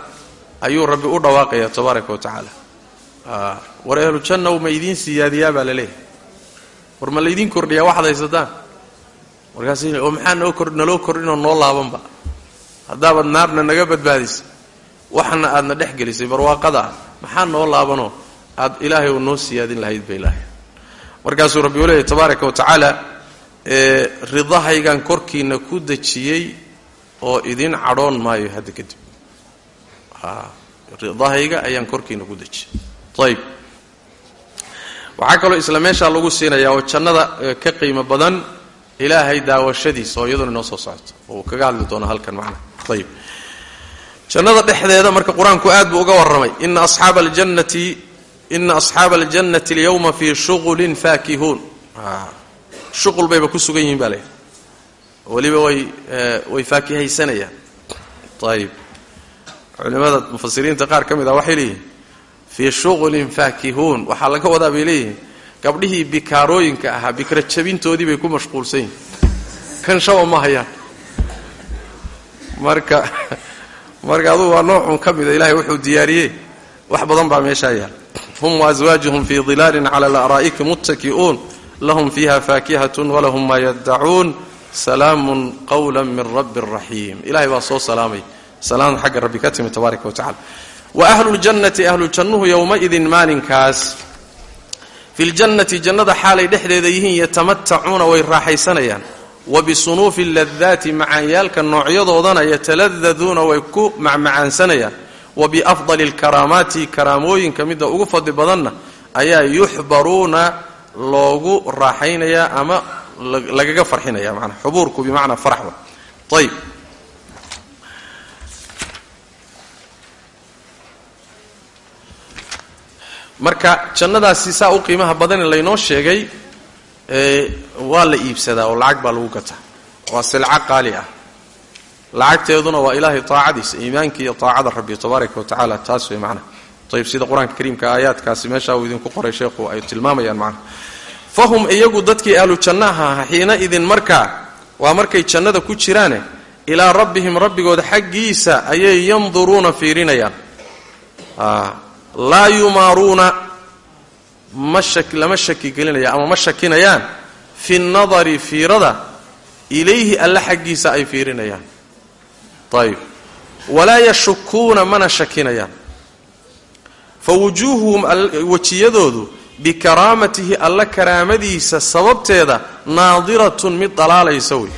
ayuu rabbi u dhawaaqaya tabaaraka wa tacaala. War ahlu jannaw ma idiin siyaadiyaa baa la leeyahay. War ma laydiin kordhiyaa waxaad haysataan? Markaas maxaa naloo kordhinoo noo laabanba? Haddaabaad naarna naga badbaadisay waxana aadna dhex gelisay barwaaqada ah. Maxaa noo laabanoo? Aad ilaahay oo noo siyaadin lahayd ba ilaahay. Markaasuu rabbi u leeyahy tabaaraka wa tacaala ridahaygan korkiina ku dejiyey oo idin cadhoon maayo hadda kadib ridahayga ayaan korkiina ku dejiyey ayib waxaa kaloo isla meeshaa lagu siinayaa oo jannada ka qiimo badan ilaahay daawashadiisa oo iyaduna inoo soo socoto oo kaga hadli doono halkan macnaha ayib jannada dhexdeeda marka qur'aanku aad buu uga warramay. Ina asxaaba aljannati ina asxaaba aljannati alyawma fii shuqulin faakihuun shuqul bayba ku sugan yihiin baa layidhi weliba way way faakihaysanayaan. Ayib culimada mufasiriinta qaar ka mid ah waxay leeyihiin fii shuqulin faakihuun waxaa laga wadaa bay leeyihiin gabdhihii bikaarooyinka ahaa bikra jabintoodii bay ku mashquulsan yihiin kan shaba ma hayaan. Marka marka adugu waa noocun ka mida ilahay wuxuu diyaariyey. Wax badan baa meeshaa yaal. Hum waaswaajuhum fii dilaalin cala alaraa'iki muttaki'uun. Lahum fiiha faakihatun walahum maa yaddacuun salaamun qawla min rabbi raxiim ilahay baa soo salaamay salaam xagga rabbi ka timi tabaaraka wa tacala wa ahluljannati ahlujannuhu yowmaidin maalinkaas fi ljannati jannada xaalay dhexdeeda yihiin yatamatacuuna way raaxaysanayaan. Wa bisunuufi ladaati macaanyaalka noocyadoodana yataladaduuna way ku macmacaansanayaan wa biafdali lkaraamaati karaamooyinka midda ugu fadli badanna ayaa yuxbaruuna loogu raaxaynayaa ama lagaga farxinaya manaa xubuurku bimacnaa farxba ayb marka jannadaasi saa u qiimaha badan in laynoo sheegay waa la iibsadaa oo lacag baa lagu gataa. Waa silco qaali ah. Lacagteeduna waa ilaahay taacadiisa iimaanka iyo taacada rabbi tabaaraka wa taas way macnaha ayb sida qur'aanka kariimka aayaadkaasi meeshaa uu idinku qoray sheekhu ay tilmaamayaan macnaha fahum iyagu dadkii ahlu jannaha aha xiina idin markaa waa markay jannada ku jiraane ilaa rabbihim rabbigooda xaggiisa ayay yanduruuna fiirinayaan laa yumaaruuna ma lama shaki gelinaya ama ma shakinayaan fi nadari fiirada ilayhi alla xaggiisa ay fiirinayaan. Ayib walaa yashukuuna mana shakinayaan. Fa wujuuhuhum wejiyadoodu bikaraamatihi alla karaamadiisa sababteeda naadiratun mid dalaalaysa wey.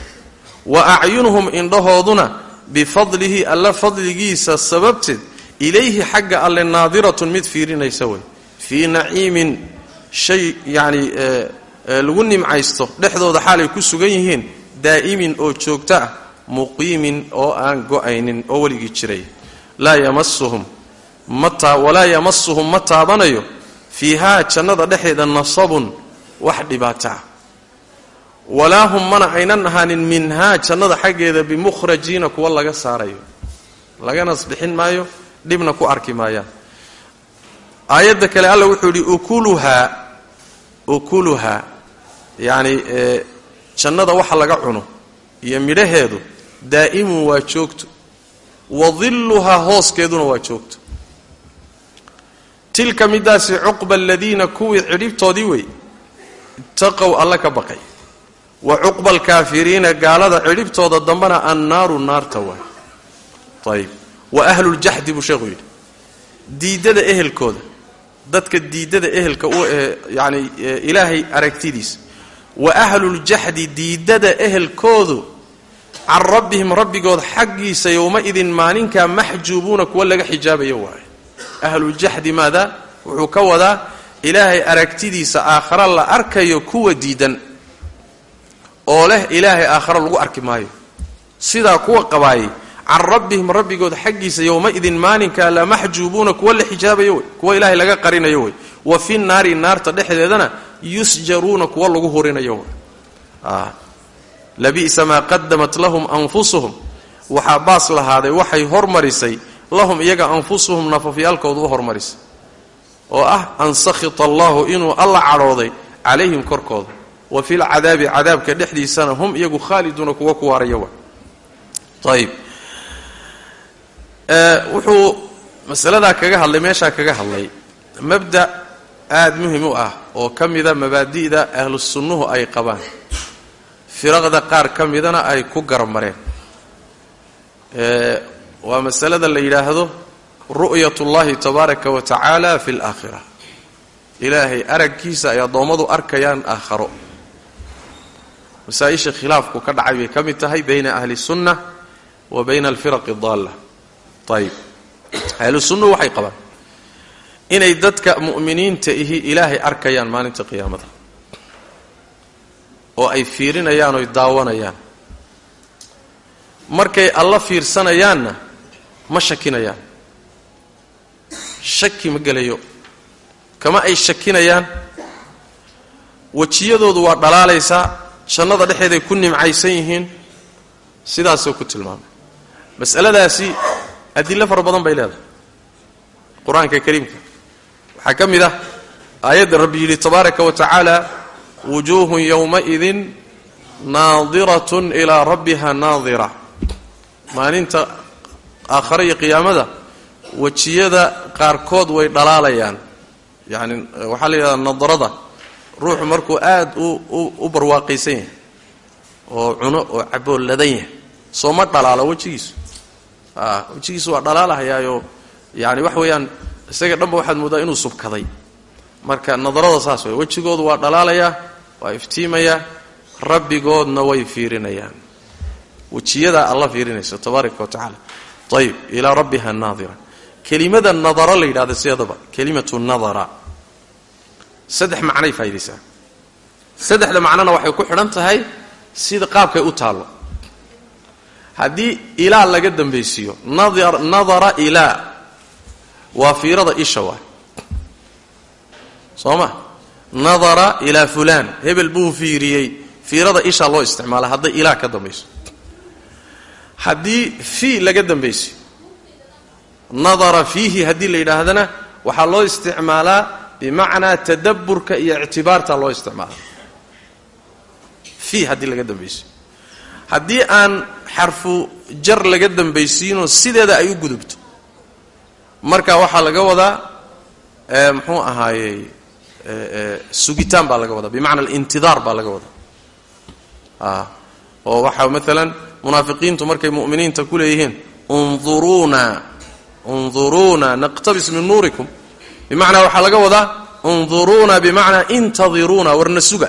Wa acyunuhum indhahooduna bifadlihi alla fadligiisa sababteed ilayhi xagga alle naadiratun mid fiirinaysa wey. Fii naciimin shay yacni lagu nimcaysto dhexdooda xaalay ku sugan yihiin daa'imin oo joogto ah muqiimin oo aan go'aynin oo weligii jiray. Laa yamasuhum walaa yamasuhum ma taabanayo. Fiihaa jannada dhexeeda nasabun wax dhibaato ah. Walaa hum mana aynan ahaanin minhaa jannada xaggeeda bimukhrajiina kuwa laga saarayo. Lagana sbixin maayo dhibna ku arki maayaan aayadda kale alla wuxuu yidhi ukuluhaa ukuluhaa yacni jannada waxa laga cuno iyo midhaheedu daa'imun waa joogto wa dilluhaa hooskeeduna waa joogto. Tilka midaasi cuqba aladiina kuwii cidhibtoodii wey itaqow alla ka baqay. Wa cuqba alkaafiriina gaalada cidhibtooda dambana annaaru naarta waay ayib wa ahluuljaxdi buu sheekhu yidhi. Diiddada ehelkooda dadka diiddada ehelka u ee yacani ilaahay aragtidiisa. Wa ahluuljaxdi diiddada ehelkoodu can rabbihim rabbigood xaggiisa yowma-idin maalinkaa maxjuubuuna kuwa laga xijaabayo waaye. Ahluljahdi maada wuxuu ka wadaa ilaahay aragtidiisa aakhara la arkayo kuwa diidan oo leh ilaahay aakhara lagu arki maayo. Sidaa kuwa qabaayay can rabbihim rabbigood xaggiisa yowma-idin maalinkaa la maxjuubuuna kuwa la xijaabayo wey kuwa ilaahay laga qarinayo wey wa fi naari naarta dhexdeedana yusjaruuna kuwa lagu hurinayo wey labi'sa maa qadamat lahum anfusuhum. Waxaa baas lahaaday waxay hormarisay. Lahum iyaga anfusuhum nafafyaalkooda u hormarisay. Oo ah an sakhita allahu inuu alla cadhooday calayhim korkooda. Wa fi lcadaabi cadaabka dhexdiisana hum iyagu khaaliduuna kuwa ku waaraya wa ayib wuxuu masaladaa kaga hadlay meeshaa kaga hadlay. Mabda aada muhiim u ah oo ka mida mabaadi'da ahlu sunnuhu ay qabaan. Firaqda qaar ka midana ay ku garmareen. Waa masalada la yidhaahdo ru'yat ullahi tabaaraka wa tacaala fi laakhira ilaahay aragkiisa ay addoommadu arkayaan aakharo. Masaa-isha khilaafku ka dhacay bay ka mid tahay bayna ahli sunna wa bayna alfiraqi daalla ayib ahlu sunnuhu waxay qabaan inay dadka mu'miniinta ihi ilaahay arkayaan maalinta qiyaamada. Oo ay fiirinayaan oy daawanayaan. Markay alla fiirsanayaanna ma shakinayaan. Shaki ma gelayo. Kama ay shakinayaan? Wejiyadoodu waa dhalaalaysaa jannada dhexeeday ku nimcaysan yihiin sidaasoo ku tilmaamay. Mas'aladaasi adillo fara badan bay leedahay. Qur'aanka kariimka. Waxaa ka mid ah aayadda rabbi yidhi tabaaraka wa tacaala wujuuhun yowmaidin naadiratun ilaa rabbiha naadira. Maalinta aakhare iyo qiyaamada wejiyada qaarkood way dhalaalayaan. Yacni waxaa la yidhahdaa nadarada. Ruuxu markuu aada u barwaaqaysan yahay oo cuno oo caboo ladan yahay soo ma dhalaalo wejigiisu wejigiisu waa dhalaalahayaayo yani wax weeyaan isaga dhanba waxaad moodaa inuu subkaday. Marka nadarada saas way wejigoodu waa dhalaalayaa waa iftiimayaa rabbigoodna way fiirinayaan. Wejiyadaa alla fiirinaysa tabaaraka wa tacaala. Ayib ilaa rabbiha naadira. Kelimada nadara la yidhahda sideedaba kelimatu nadara. Saddex macnay faa'idaysaa saddexda macnona waxay ku xidhan tahay sida qaabkay u taallo haddii ilaa laga dambaysiiyo nadara ilaa waa fiirada isha waay. Soo ma nadara ilaa fulaan hebel buu fiiriyey. Fiirada ishaa loo isticmaala hadday ilaa ka dambayso. Haddii fii laga dambaysiyo nadara fiihi haddii la yidhaahdana waxaa loo isticmaalaa bimacnaa tadaburka iyo ictibaarta loo isticmaala fii haddii laga dambaysiyo haddii aan xarfu jar laga dambaysiinoo sideeda ay u gudubto. Marka waxaa laga wadaa muxuu ahaayey sugitaan baa laga wadaa bimacna alintidaar baa laga wadaa. Oo waxaa maalan munaafiqiintu markay mu'miniinta ku leeyihiin unduruuna unduruuna naqtabis min nuurikum. Bimacnaa waxaa laga wadaa unduruuna bimacnaa intadiruuna warna suga.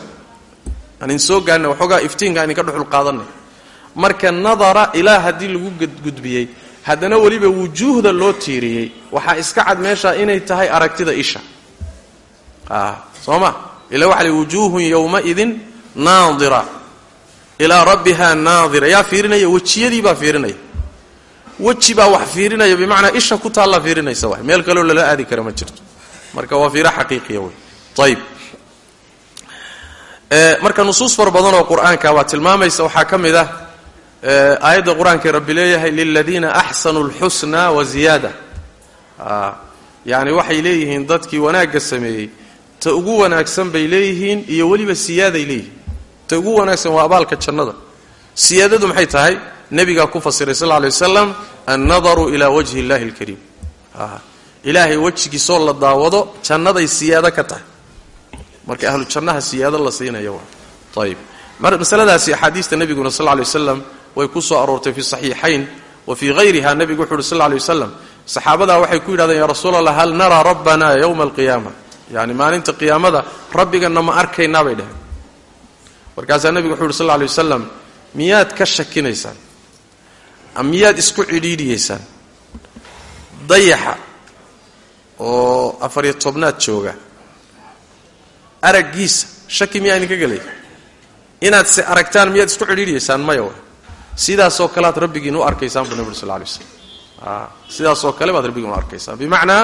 Aanin soo gaarina waxoogaa iftiinka idinka dhuxul qaadanay marka nadara ilaa haddii lagu gudbiyey haddana weliba wujuuhda loo tiiriyey. Waxaa iska cad meesha inay tahay aragtida isha. Soo ma? Ila waxa li wujuuhun yowmaidin naadira. Ilaa rabbiha naadira. Yaa fiirinaya wejiyadii baa fiirinaya. Weji baa wax fiirinaya bimacnaa isha ku taallaa fiirinaysa wa meel kaleo lala aadi kara ma jirto. Marka waa fiiro xaqiiqiya wey ayib marka nusuus fara badan oo qur'aanka waa tilmaamaysa waxaa ka mid ah aayadda qur'aankae rabbi leeyahay liladiina axsanuu lxusna wa ziyaada. Yani waxay leeyihiin dadkii wanaagga sameeyey ta ugu wanaagsan bay leeyihiin iyo weliba siyaaday leeyihiin. Ta ugu wanaagsan waa abaalka jannada. Siyaadadu maxay tahay? Nebigaa ku fasiray sal lay wasalam annadaru ilaa wajhi illahi alkariim. Ilaahay wejigiisoo la daawado jannaday siyaado ka tahay. Marka ahlu jannaha siyaado la siinaya ayib masaladaasi axaadiista nebiguna sal lay wasalam way ku soo aroortay fi saxiixayn wa fii hayriha nebigu wuxu uhi sal lay wasalam saxaabadaa waxay ku yidhahdeen ya rasuul allah hal naraa rabbana yowma alqiyaama? Yani maalinta qiyaamada rabbigana ma arkaynaa bay dheheen markaasaa nebigu wuxu uhi sal lay wasalam miyaad ka shakinaysaan? Miyaad isku cidhiidhiyeysaan? Dayaxa oo afariyo tobnaad jooga araggiisa shaki miyaa idinka gelaya inaad se aragtaan miyaad isku cidhiidhiyeysaan maya sidaasoo kale aad rabbigiin u arkaysaan buu nabig sal alay waslam sidaasoo kale baad rabbigiin u arkaysaan. Bimacnaa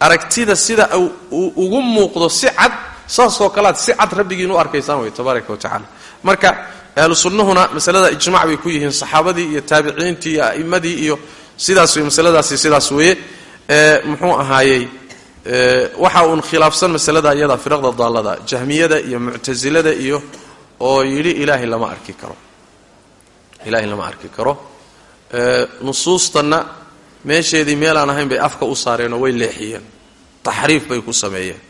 aragtida sida ugu muuqdo si cad saasoo kalead si cad rabbigiin u arkaysaan way tabaaraka wa tacala marka ahlu sunnuhuna masalada ijmac bay ku yihiin saxaabadii iyo taabiciintii iyo a'immadii iyo sidaas wey masaladaasi sidaas weeye. Muxuu ahaayey waxa uun khilaafsan masalada iyada firaqda daallada jahmiyada iyo muctasilada iyo oo yidhi ilaahay lama arki karo ilaahay lama arki karo. Nusuustanna meesheedii meelaan ahayn bay afka u saareenoo way leexiyeen. Taxriif bay ku sameeyeen.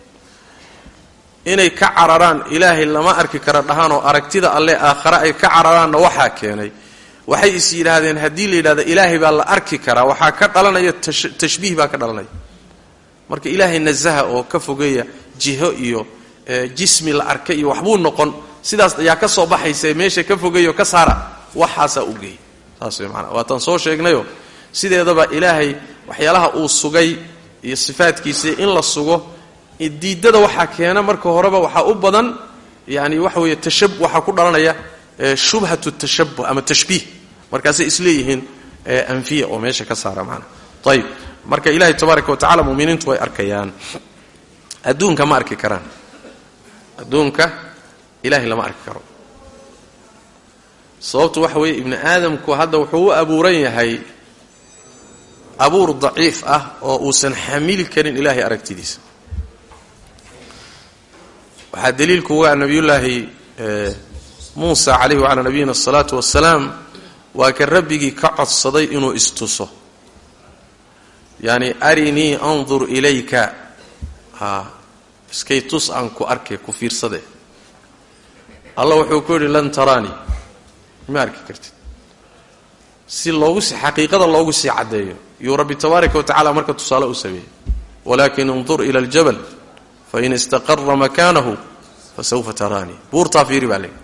Inay ka cararaan ilaahay lama arki kara dhahaan oo aragtida alle aakhare ay ka cararaanna waxaa keenay. Waxay is yidhaahdeen haddii la yidhahdo ilaahay baa la arki karaa waxaa ka dhalanaya tashbiih baa ka dhalanaya. Marka ilaahay nasaha oo ka fogeeya jiho iyo jismi la arka iyo waxbuu noqon sidaas ayaa ka soo baxaysa meesha ka fogeeyo ka saara waxaasaa u geey saas way maanaa waataan soo sheegnayo. Sideedaba ilaahay waxyaalaha uu sugay iyo sifaadkiisa in la sugo diidada waxaa keena marka horeba waxaa u badan yani waxa weeye waxaa ku dhalanaya shubhatu tashabuh ama tashbiih. Markaasay isleeyihiin anfiya oo meesha ka saara maana ayib marka ilaahay tabaaraka wa tacala muminiintu way arkayaan. Adduunka ma arki karaan. Adduunka ilahay lama arki karo sababtu waxa weeye ibni aadamku hadda wuxuu u abuuran yahay abuur daciif ah oo uusan xamili karin ilaahay aragtidiisa. Waxaa daliilku uga nabiyullaahi muusa calayhi wacalaa nabiyina asalaatu wasalaam waa ka rabbigii ka codsaday inuu istuso. Yacni arinii andur ilayka. Ha iskay tus aan ku arkay ku fiirsade. Allah wuxuu ku yidhi lan taraanii ma arki kartid. Si loogu xaqiiqada loogu sii caddeeyo yuu rabbi tabaaraka wa tacala marka tusaale u sameeyey. Walaakin indur ila aljabal fain istaqara makaanahu fasawfa taraanii buurtaa fiiri baa leey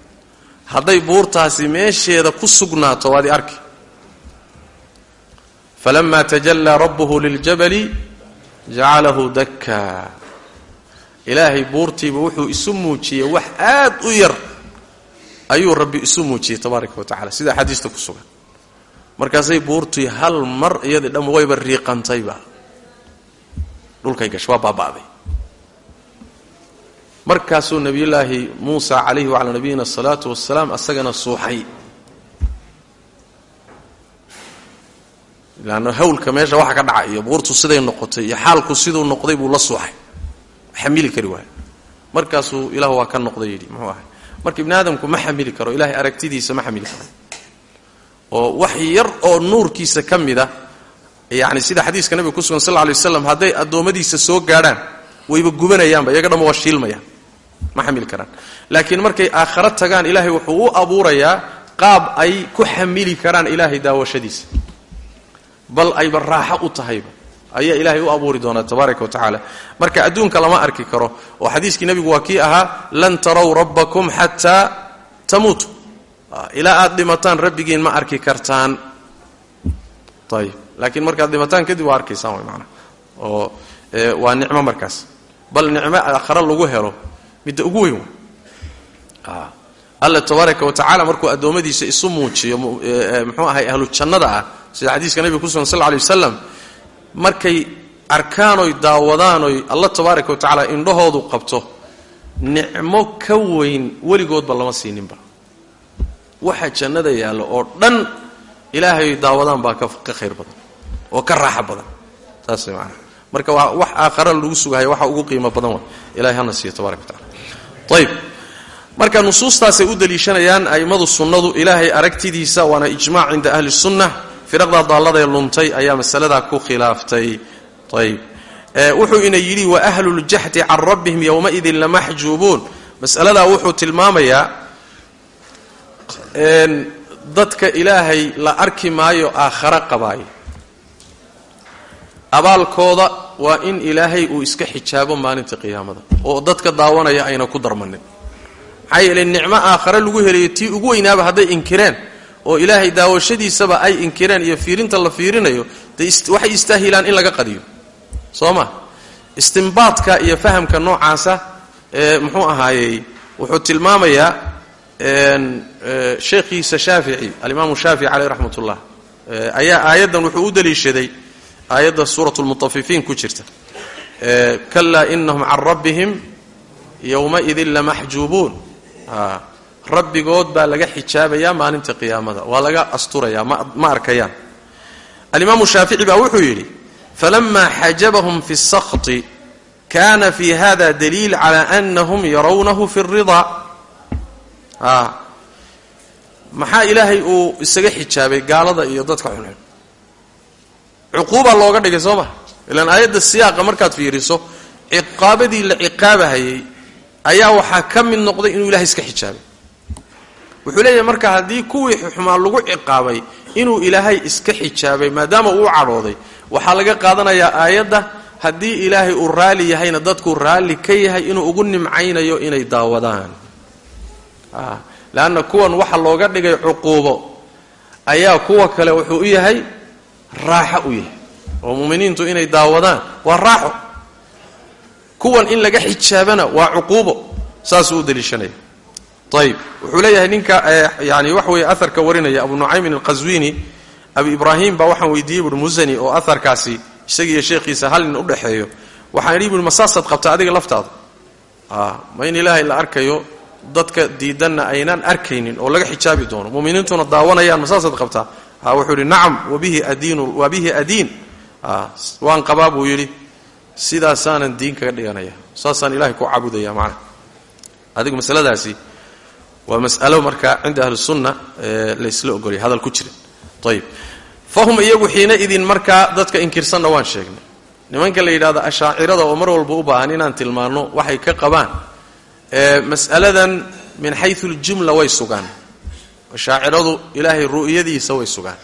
hadday buurtaasi meesheeda ku sugnaato waad i arki. Falama tajallaa rabbuhu liljabali jacalahu dakkaa. Ilaahay buurtiiba wuxuu isu muujiyey wax aad u yar ayuu rabbi isu muujiyey tabaaraka wa tacala sida axaadiista ku sugan. Markaasay buurtii hal mar iyadii dhamma wayba riiqantayba dhulkay gashay waa baaba'day. Markaasuu nabiyullaahi muusa calayhi wacalaa nabiyina asalaatu wasalaam asagana suuxay. Leanna hawlka meesha waxa ka dhaca iyo buurtu siday noqotay iyo xaalku siduu noqday buu la suuxay. Xamili kari waaya markaasuu ilah waa ka noqday yidhi muxuu ahay marka ibni aadamku ma xamili karo ilahay aragtidiisa ma xamili karo. Oo wax yar oo nuurkiisa ka mida yani sida xadiiska nabiga ku sugan sal alay waslam hadday addoommadiisa soo gaadhaan wayba gubanayaanba iyaga dhamma waa shiilmayaan. Ma xamili karaan. Laakiin markay aakharo tagaan ilaahay wuxuu u abuurayaa qaab ay ku xamili karaan ilaahay daawashadiisa. Bal ayba raaxo u tahayba ayaa ilaahay u abuuri doonaa tabaaraka wa tacaala. Marka adduunka lama arki karo oo xadiiskii nebigu waa kii ahaa lan taraw rabbakum xataa tamuutu. Ilaa aad dhimataan rabbigiin ma arki kartaan. Ayib laakiin markaad dhimataan kadib waa arkaysaan way maanaa oo waa nicmo markaas. Bal nicmo aakhare lagu helo midda ugu weyn wa alla tabaaraka wa tacala markuu addoommadiisa isu muujiyo muxuu ahay ahlu jannada ah sida xadiiska nebiga ku sugan sal alay wasalam markay arkaanoy daawadaanoy alla tabaaraka wa tacaala indhahoodu qabto nicmo ka weyn weligoodba lama siininba waxa jannada yaallo oo dhan ilaahay daawadaan baa ka khayr badan oo ka raaxa badan. Saas maanaa marka waa wax aakhara lagu sugahay waxa ugu qiimo badan wa ilahay hana siiyo tabaraka wa tacala ayib marka nusuustaasay u daliishanayaan a'immadu sunnadu ilaahay aragtidiisa waana ijmaac cinda ahli sunna firaqda daalladaee luntay ayaa masaladaa ku khilaaftay. Ayib wuxuu ina yidhi wa ahluuljaxdi can rabbihim yowmaidin lamaxjuubuun masaladaa wuxuu tilmaamayaa dadka ilaahay la arki maayo aakhare qabaayo abaalkooda waa in ilaahay uu iska xijaabo maalinta qiyaamada oo dadka daawanaya ayna ku darmanin maxaa yeeley nicmo aakhare lagu helayo tii ugu weynaaba hadday inkireen oo ilaahay daawashadiisaba ay inkireen iyo fiirinta la fiirinayo dee waxay istaahilaan in laga qadiyo. Soo ma? Istimbaadka iyo fahamka noocaasa ee muxuu ahaayey wuxuu tilmaamayaa sheekhiisa shaafici alimaamu shaafici caleyh raxmat ullah ayaa aayaddan wuxuu u daliishaday aayadda suurat lmutafifiin ku jirta. Kalaa inahum can rabbihim yowmaidin lamaxjuubuun rabbigood baa laga xijaabayaa maalinta qiyaamada. Waa laga asturayaa ma arkayaan. Alimaamu shaafici baa wuxuu yidhi falama xajabahum fi اsakti kana fi hada daliil cala anahum yarawnahu fi اridaa maxaa ilaahay uu isaga xijaabay gaalada iyo dadka xunxun cuquubaa looga dhigay soo ma? Ilaan aayadda siyaaqa markaad fiiriso ciqaabadii la ciqaabahayay ayaa waxaa ka mid noqday inuu ilahay iska xijaabay wuxuu leeyahay marka haddii kuwii xumaa lagu ciqaabay inuu ilaahay iska xijaabay maadaama uu cadhooday waxaa laga qaadanayaa aayadda haddii ilaahay uu raalli yahayna dadku raalli ka yahay inuu ugu nimcaynayo inay daawadaan. Leanna kuwan waxa looga dhigay cuquubo ayaa kuwa kale wuxuu u yahay raaxo u yahay. Oo muminiintu inay daawadaan waa raaxo. Kuwan in laga xijaabana waa cuquubo saasuu u daliishanaya ayib wuxuu leeyahay ninka yani waxa weeye aharka warinaya abu nucaymin alqaswini abi ibraahim baa waxaan weydiiyey buui musani oo aharkaasi isagiiyo sheekhiisa hal nin udhexeeyo waxaan idhi buui masaasaad qabtaa adiga laftaada. Ma in ilaahay la arkayo dadka diidanna aynaan arkaynin oo laga xijaabi doono. Muminiintuna daawanayaan masaasaad qabtaa. Wuxuu yidhi nacam wa bihi adiin. Waan qabaa buu yidhi. Sidaasaanan diin kaga dhiganaya. Saasaan ilahay ku caabudaya macna. Adigu masaladaasi waa mas'alo marka cinda ahlisunna laysla ogolya hadal ku jira ayib fahum iyagu xiina idin markaa dadka inkirsanna waan sheegnay. Nimanka la yidhahdo ashaacirada oo mar walba u baahan inaan tilmaanno waxay ka qabaan. Mas'aladan min xayu ljumla way sugaan. Ashaaciradu ilaahay ru'yadiisa way sugaan.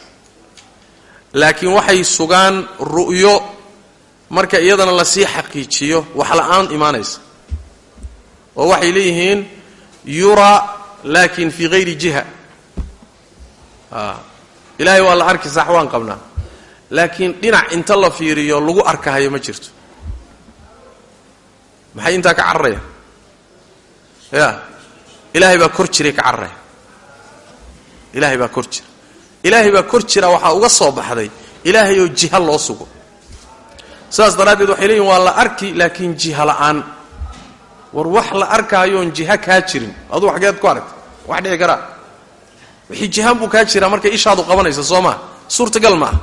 Laakiin waxay sugaan ru'yo marka iyadana la sii xaqiijiyo wax la'aan imaanaysa. Oo waxay leeyihiin yuraa laakin fii hayri jiha. Ilaahay waa la arki sax waan qabnaa. Laakiin dhinac inta la fiiriyo lagu arkahayo ma jirto. Maxay intaa ka cararaya? Ya. Ilaahay baa kor jiray ka cararaya. Ilaahay baa kor jira. Ilaahay baa kor jira waxaa uga soo baxday. Ilaahay oo jiha loo sugo. Sidaas daraaddeed waxay leeyihiin waa la arki laakiin jiha la'aan war wax la arkaayoon jiha kaa jirin. Aduu xageed ku aragta wax dhici karaa. Wixii jihaan buu kaa jiraa. Markay ishaadu qabanaysa soo maa suurtagal ma ah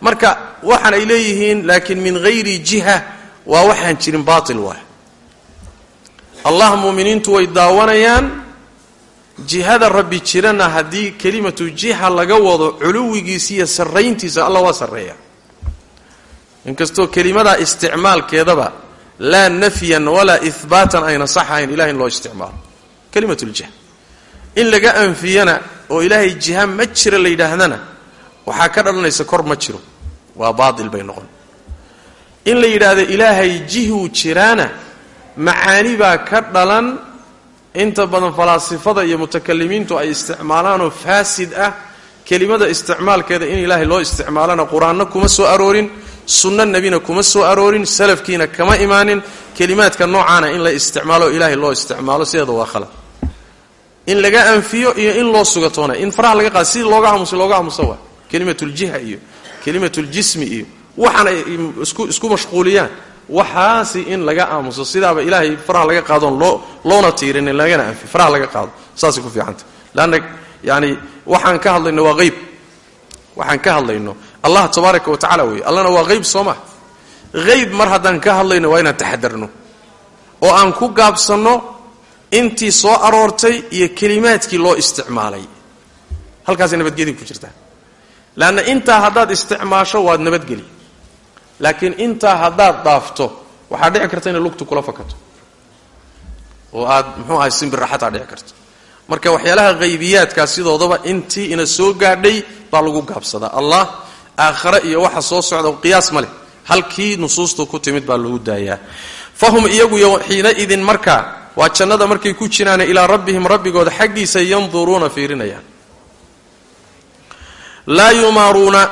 marka waxaan ay leeyihiin laakiin min hayri jiha waa waxaan jirin baatil waay allah muuminiintu way daawanayaan. Jihada rabbi jirana haddii kelimatu jiha laga wado culuwigiisa iyo sarrayntiisa allah waa sarreeya inkastoo kelimadaa isticmaalkeedaba laa nafyan walaa ihbaatan ayna sax ahayn ilahay in loo isticmaalo. Kelimat ljiha in laga anfiyana oo ilaahay jiha ma jira la yidhaahdana waxaa ka dhalanaysa kor ma jiro. Waa baatil bay noqon. In la yidhaahdo ilaahay jihuu jiraana macaani baa ka dhalan. Inta badan falaasifada iyo mutakalimiintu ay isticmaalaanoo faasid ah. Kelimada isticmaalkeeda in ilaahay loo isticmaalana qur'aanna kuma soo aroorin sunno nebina kuma soo aroorin salafkiina kama imaanin kelimaadka noocaana in la isticmaalo ilaahay loo isticmaalo sideeda waa khalad. In laga anfiyo iyo in loo sugatoona in faraha laga qaado sidii looga aamuso looga aamuso waa kelimatuljiha iyo kelimatljismi iyo waxaan ay isku mashquuliyaan. Waxaasi in laga aamuso sidaaba ilaahay faraha laga qaadoon loo loona tiirin lagana anfi faraha laga qaado. Saasay ku fiicanta leanna yani waxaan ka hadlayno waa hayb waxaan ka hadlayno allah tabaaraka wa tacala weeye allana waa hayb soo maa hayb mar haddaan ka hadlayno waa inaan taxadarno. Oo aan ku gaabsanno intii soo aroortay iyo kelimaadkii loo isticmaalay. Halkaasay nabadgedi ku jirtaa. Leanna intaa haddaad isticmaasho waad nabadgeli. Laakiin intaa haddaad dhaafto waxaa dhici karta inay lugtu kula fakato. Oo aad muxuu ahay simbira xataa dhici karto. Marka waxyaalaha haybiyaadkaa sidoodaba intii ina soo gaadhay baa lagu gaabsadaa. Allah aakhare iyo waxa soo socda qiyaas ma leh. Halkii nusuustu ku timid baa lagu daayaa. Fahum iyagu xiinaidin markaa waa jannada markay ku jiraane ilaa rabbihim rabbigooda xaggiisa yanduruuna fiirinayaan. Laa yumaaruuna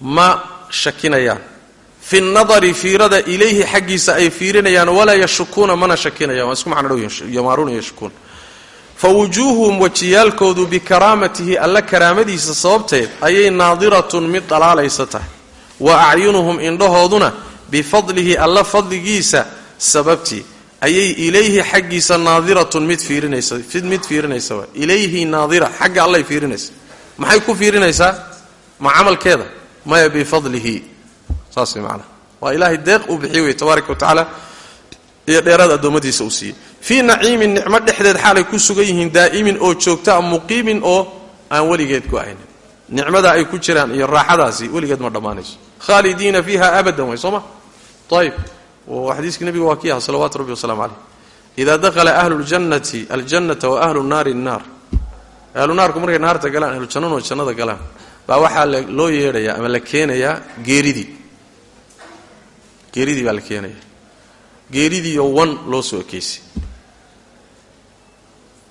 ma shakinayaan. Fi nadari fiirada ilayhi xaggiisa ay fiirinayaan walaa yashukuuna mana shakinayaan. Waa isku macno dhow yamaaruuna yashukuun fa wujuuhuhum wajiyaalkoodu bikaraamatihi alla karaamadiisa sababteed ayay naadiratun mid dhalaalaysa tahay. Wa acyunuhum indhahooduna bifadlihi alla fadligiisa sababtii ayay ilayhi xaggiisa naadiratun mid fiirinaysa mid fiirinaysa waa ilayhi naadira xagga allay fiirinaysa. Maxay ku fiirinaysaa ma camalkeeda. Maya bifadlihi saas way macanaha waa ilaahay deeq uu bixiy wey tabaaraka wa tacaala iyo dheeraad addoommadiisa uu siiyey. Fii naciimin nicmo dhexdeed xaalay ku sugan yihiin daa'imin oo joogtaa muqiimin oo aan weligeed go'aynin nicmada ay ku jiraan iyo raaxadaasi weligeed ma dhammaanayso. Khaalidiina fiiha abadan way soo ma? Ayib xadiiskii nabiga waa kii aha salawaatu rabbi wasalaamu caleyh idaa dakhala ahlu ljannati aljannata wa ahlu naari nnaar. Ahlu naarku markay naarta galaan ahlu jannanoo jannada galaan baa waxaa loo yeedhayaa ama la keenayaa geeridii. Geeridii baa la keenayaa geeridiiyo wan loo soo ekeysay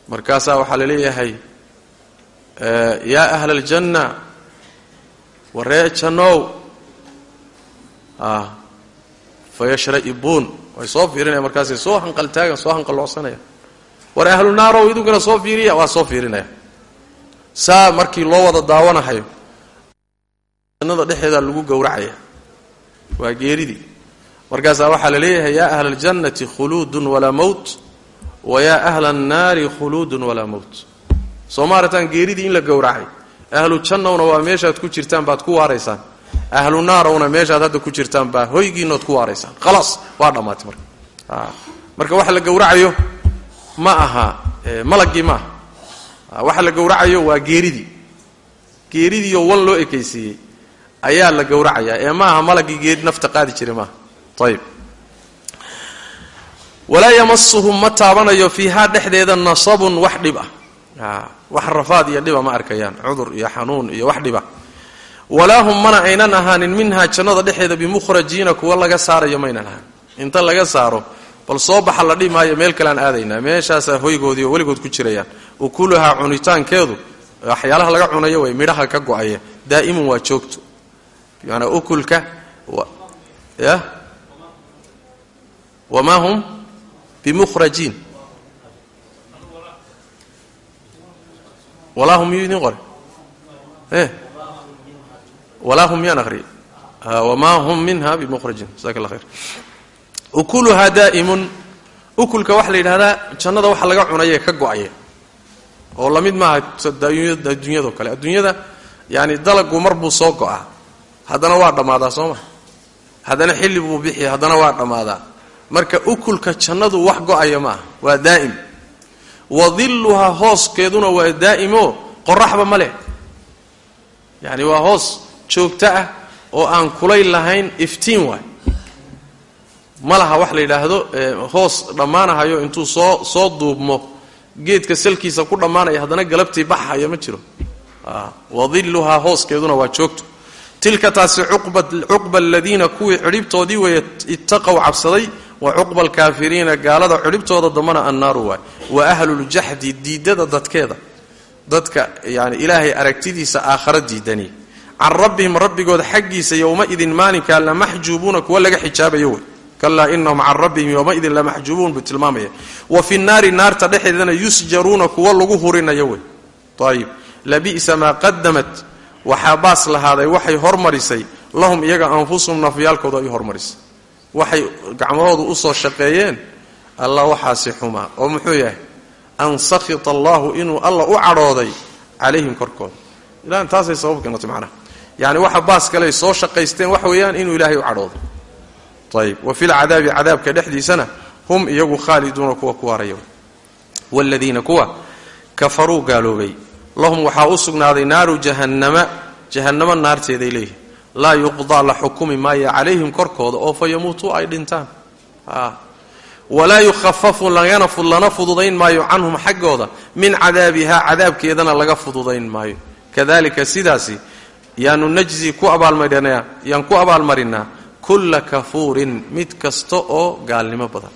markaasaa waxaa la leeyahay yaa ahla aljanna waree jannow fayashra'ibuun way soo fiirinaya markaasay soo hanqaltaagan soo hanqalloocsanaya war ahlu naarow soo fiiriya waa soo fiirinaya saa markii loo wada daawanahayo jannada dhexeedaa lagu gowracaya. Waa geeridii markaasaa waxaa la leeyahay yaa ahla aljannati khuluudun walaa mowt wa yaa ahla annaari khuluudun walaa mowt soo maarataan geeridii in la gowracay? Ahlu jannowna waa meeshaad ku jirtaan baad ku waaraysaan. Ahlu naarowna meeshaad hadda ku jirtaan baa hoygiinood ku waaraysaan. Khalaas waa dhammaatay marka. Marka waxa la gowracayo ma aha malagii ma aha. Waxa la gowracayo waa geeridii geeridiioo wan loo ekaysiiyey. Ayaa la gowracayaa. Ee maaha malagii geeri nafta qaadi jiray maaha ayib walaa yamasuhum ma taabanayo fiihaa dhexdeeda nasabun wax dhib ah wax rafaad iyo dhiba ma arkayaan cudur iyo xanuun iyo wax dhiba. Walaa hum mana aynan ahaanin minhaa jannada dhexeeda bimukhrajiina kuwa laga saarayo maynan ahaan. Inta laga saaro bal soo baxa la dhihi maayo meel kalean aadaynaa meeshaasaa hoygoodii oo weligood ku jirayaan. Ukuluhaa cunitaankeedu waxyaalaha laga cunayo way midhaha ka go'aya daa'imun waa joogto. Bimaanaa ukulka ya wamaa hum bimukhrajiin walaa hum miyuu idin qore e walaa hum miyaan aqriya wamaa hum minha bimukhrajiin jasaaka allah khayr ukuluhaa daa'imun ukulka waxaa la yidhahdaa jannada waxa laga cunayee ka go'aya oo la mid maaha adduunyado kale. Adduunyada yani dalagu mar buu soo go'aa. Haddana waa dhammaadaa soo ma? Haddana xilli buu bixi haddana waa dhammaadaa marka ukulka jannadu wax go'aya ma aha waa daa'im. Wa dilluhaa hooskeeduna waa daa'imo qoraxba ma leh. Yani waa hoos joogto ah oo aan kulayl lahayn iftiin waay. Ma laha wax la yidhaahdo hoos dhammaanahayo intuu soo soo duubmo. Geedka salkiisa ku dhammaanaya haddana galabtii baxayo ma jiro. Wadilluhaa hooskeeduna waa joogto. Tilka taasi cuqba aladiina kuwii cidhibtoodii weeye ittaqow cabsaday wa cuqba alkaafiriina gaalada cidhibtooda dambana annaaru waay. Wa ahluljaxdi diidada dadkeeda. Dadka yani ilaahay aragtidiisa aakhara diidani can rabbihim rabbigood xaggiisa yowmaidin maalinkaa lamaxjuubuuna kuwa laga xijaabayo wey kalaa inahum can rabbihim yowmaidin lamaxjuubuun buu tilmaamaya. Wa fi naari naarta dhexeedana yusjaruuna kuwa lagu hurinayo wey ayib labi'sa maa qadamat waxaa baas lahaaday waxay hormarisay. Lahum iyaga anfusuhum nafyaalkooda ay hormarisay waxay gacmahoodu u soo shaqeeyeen allah waxaasi xumaa oo muxuu yahay? An sakhita allahu inuu alla u cadhooday calayhim korkooda. Ilan taasay sabab keentay macnaha. Yani waxa baas kale soo shaqaysteen wax weeyaan inuu ilaahay u cadhooday. Ayib wa filcadaabi cadaabka dhexdiisana hum iyagu khaaliduuna kuwa ku waaraya waaladiina kuwa kafaruu gaaloobay. Lahum waxaa u sugnaaday naaru jahannama. Jahannamo naarteeday leeyihiin laa yuqdaa la xukumi maayo calayhim korkooda oo fa yamuutuu ay dhintaan. Walaa yukhafafu lana fududayn maayo canhum xaggooda. Min cadaabihaa cadaabkeedana laga fududayn maayo. Kadalika sidaasi yaanu najzi ku abaalmarinaa yaan ku abaalmarinaa kulla kafuurin mid kasta oo gaalnimo badan.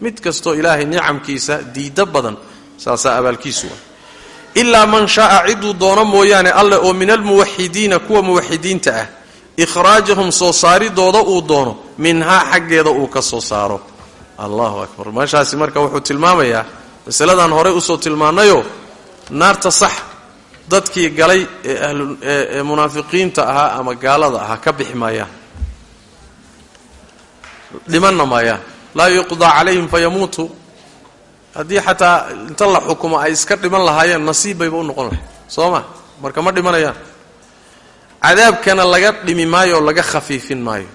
Mid kastaoo ilaahay nicamkiisa diiddo badan saasaa abaalkiisu wa ilaa man shaaa ciduu doono mooyaane alle oo min almuwaxidiina kuwa muwaxidiinta ah ikhraajahum soo saaridooda uu doono minhaa xaggeeda uu ka soo saaro. Allahu akbar. Meeshaasi marka wuxuu tilmaamayaa masaladan horey u soo tilmaanayoo naarta sax dadkii galay ee munaafiqiinta ahaa ama gaalada ahaa ka bixi maayaan. Dhimanna maayaan. Laa yuqdaa calayhim fayamuutuu haddii xataa inta la xukumo ay iska dhiman lahaayeen nasiib bayba u noqon lahay soo ma? Marka ma dhimanayaan cadaabkana laga dhimi maayo oo laga khafiifin maayo.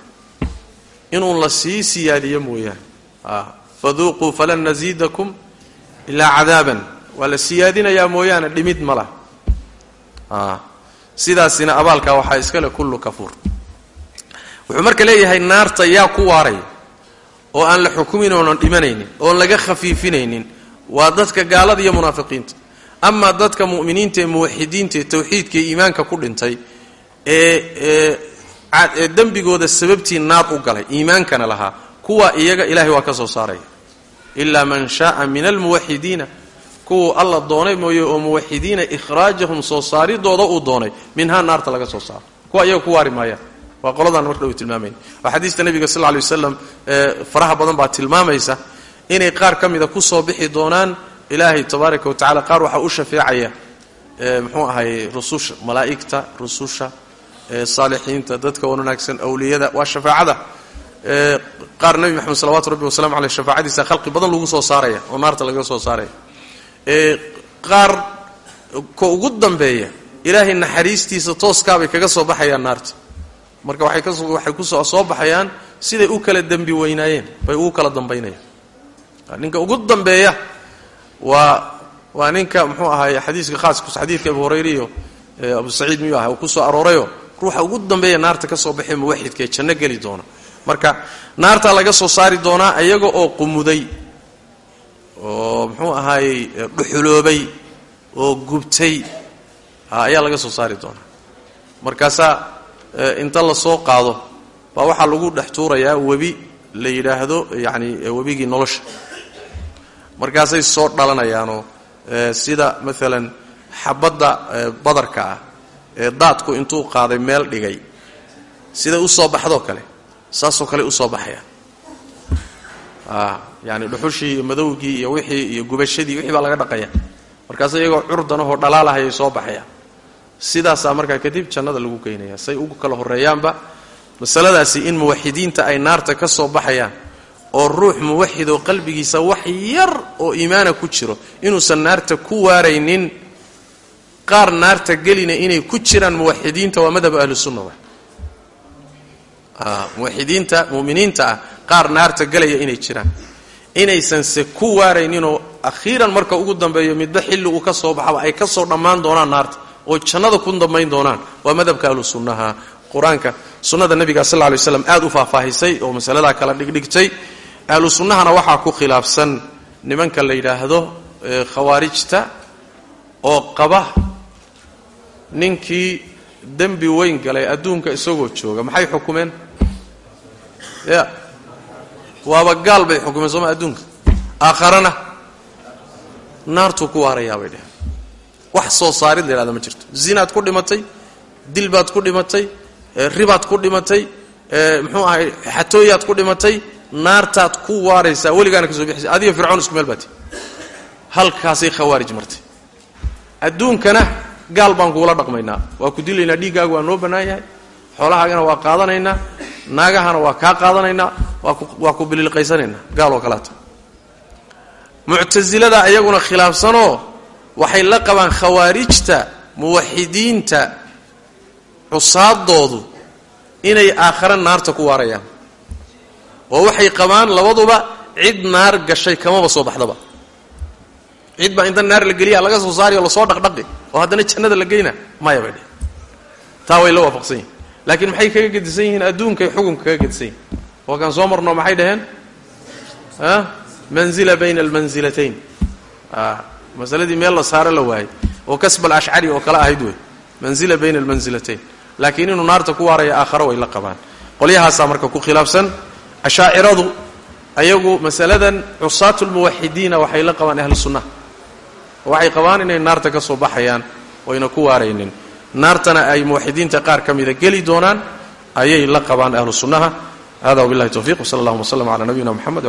Inuu la sii siyaadiyo mooyaane. Faduuquu falan nasiidakum ilaa cadaaban. Waa la siyaadinayaa mooyaane dhimid ma lah sidaasina abaalkaa waxaa iskale kullu kafuur. Wuxuu marka leeyahay naarta yaa ku waaraya oo aan la xukumin oonan dhimanaynin oon laga khafiifinaynin waa dadka gaalada iyo munaafiqiinta. Amaa dadka mu'miniinta ee muwaxidiinta ee tawxiidka iyo iimaanka ku dhintay ee ee dembigooda sababtii naar u galay iimaankana lahaa kuwa iyaga ilahay waa ka soo saaraya ilaa man shaaa min almuwaxidiina kuwa alla doonay mooye oo muwaxidiina ikhraajahum soo saaridooda uu doonay minhaa naarta laga soo saaro. Kuwa iyaga ku waari waa qoladaan marka uu tilmaamay waa xadiista nabiga sal lay waslam ee faraha badan baa tilmaamaysa inay qaar ka mida ku soo bixi doonaan ilaahay tabaaraka wa tacala qaar waxaa u shafeecaya muxuu ahay rususha malaa'igta rususha saalixiinta dadka wanaagsan awliyada waa shafaacada. Qaar nebi maxamed salawatu rabbi wasalamu aleyh shafaacadiisa khalqi badan lagu soo saaraya oo naarta laga soo saaraya. Qaar ka ugu dambeeya ilaahay naxariistiisa tooskaabay kaga soo baxayaan naarta marka waxay ku soo soo baxayaan siday u kala dembi weynaayeen bay ugu kala dambaynayaan. Ninka ugu dambeeya waa waa ninka muxuu ahaay xadiiska khaaska xadiidka abu hurayre iyo abu saciid miyuu ahay uu ku soo aroorayo ruuxa ugu dambeeya naarta ka soo muwaxidka ee janno geli doona. Marka naartaa laga soo saari doonaa iyaga oo qumuday oo muxuu ahaayey dhuxuloobay oo gubtay ayaa laga soo saari doonaa. Markaasaa inta la soo qaado baa waxaa lagu dhex tuurayaa webi la yidhaahdo yacni webigii nolosha. Markaasay soo dhalanayaanoo sida maalan xabadda badarka ah ee daadku intuu qaaday meel dhigay. Siday u soo baxdoo kale saasoo kale u soo baxayaan yani dhuxushii iyo madowgii iyo wixii iyo gubashadii wixii baa laga dhaqaya. Markaase iyagoo curdanahoo dhalaalahayay soo baxayaan sidaasaa markaa kadib jannada lagu geynaya. Say ugu kala horeeyaanba masaladaasi in muwaxidiinta ay naarta ka soo baxayaan oo ruux muwaxidoo qalbigiisa wax yar oo iimaana ku jiro inuusan naarta ku waaraynin qaar naarta gelina inay ku jiraan muwaxidiinta waa madhab ahlusunna wa. Muwaxidiinta muminiinta ah qaar naarta gelaya inay jiraan. Inaysanse ku waarayninoo akhiiran marka ugu dambeeyo midba xilli uu ka soo baxaba ay ka soo dhammaan doonaan naarta oo jannada ku dambayn doonaan waa madhabka ahlu sunnaha qur'aanka sunnada nebiga sal lla lay slam u faahfaahisay oo masaladaa kala dhigdhigtay. Ahlu sunnahana waxaa ku khilaafsan nimanka la yidhaahdo khawaarijta oo qaba ninkii dembi weyn galay adduunka isagoo jooga. Maxay xukumeen? Ya. Waaba gaal bay xukumeen sooma adduunka? Aakharana. Naartuu ku waarayaa bay dheheen wax soo saarid la yhahda ma jirto. Zinaad ku dhimatay dil baad ku dhimatay ribaad ku dhimatay muxuu ahay xatooyaad ku dhimatay naartaad ku waaraysaa weligaana ka soo bixisa adiga fircoon isku meel baati halkaasay khawaarij martay. Adduunkana gaal baan kuula dhaqmaynaa. Waa ku dilaynaa dhiiggaaga waa noo bannaan yahay xoolahaagana waa qaadanaynaa. Naagahana waa kaa qaadanaynaa. Waa ku bililqaysanaynaa. Gaal oo kaleato muctasilada ayaguna khilaafsanoo waxay la qabaan khawaarijta muwaxidiinta cusaadoodu inay aakhare naarta ku waarayaan. Oo waxay qabaan labaduba cid naar gashay kamaba soo baxdaba cid baa inta naar la geliya laga soo saariyo la soo dhaqdhaqi. Oo haddana jannada la geyna maya bay dheh taa way la waafaqsan yihiin laakiin maxay kaga gedisan yihiin? Adduunkay xukunka kaga gedisan yihiin kaan soo marno maxay dhaheen? Manzila bayna almansilatayn masaladii meel la saaro la waayey. Oo kasb alashcari oo kale ahayd wey manzila bayna almansilatayn laakiin inuu naarta ku waaraya aakharo way la qabaan. Qolyahaasaa marka ku khilaafsan. Ashaaciradu ayagu masaladan cusaatu lmuwaxidiina waxay la qabaan ahlu waxay qabaan inay naarta ka soo baxayaan oyna ku waaraynin. Naartana ay muwaxidiinta qaar ka mida geli doonaan ayay la qabaan ahlu sunnaha. Hada wabillahi towfiq wsala allahuma w sllam cala nabiyina mxamed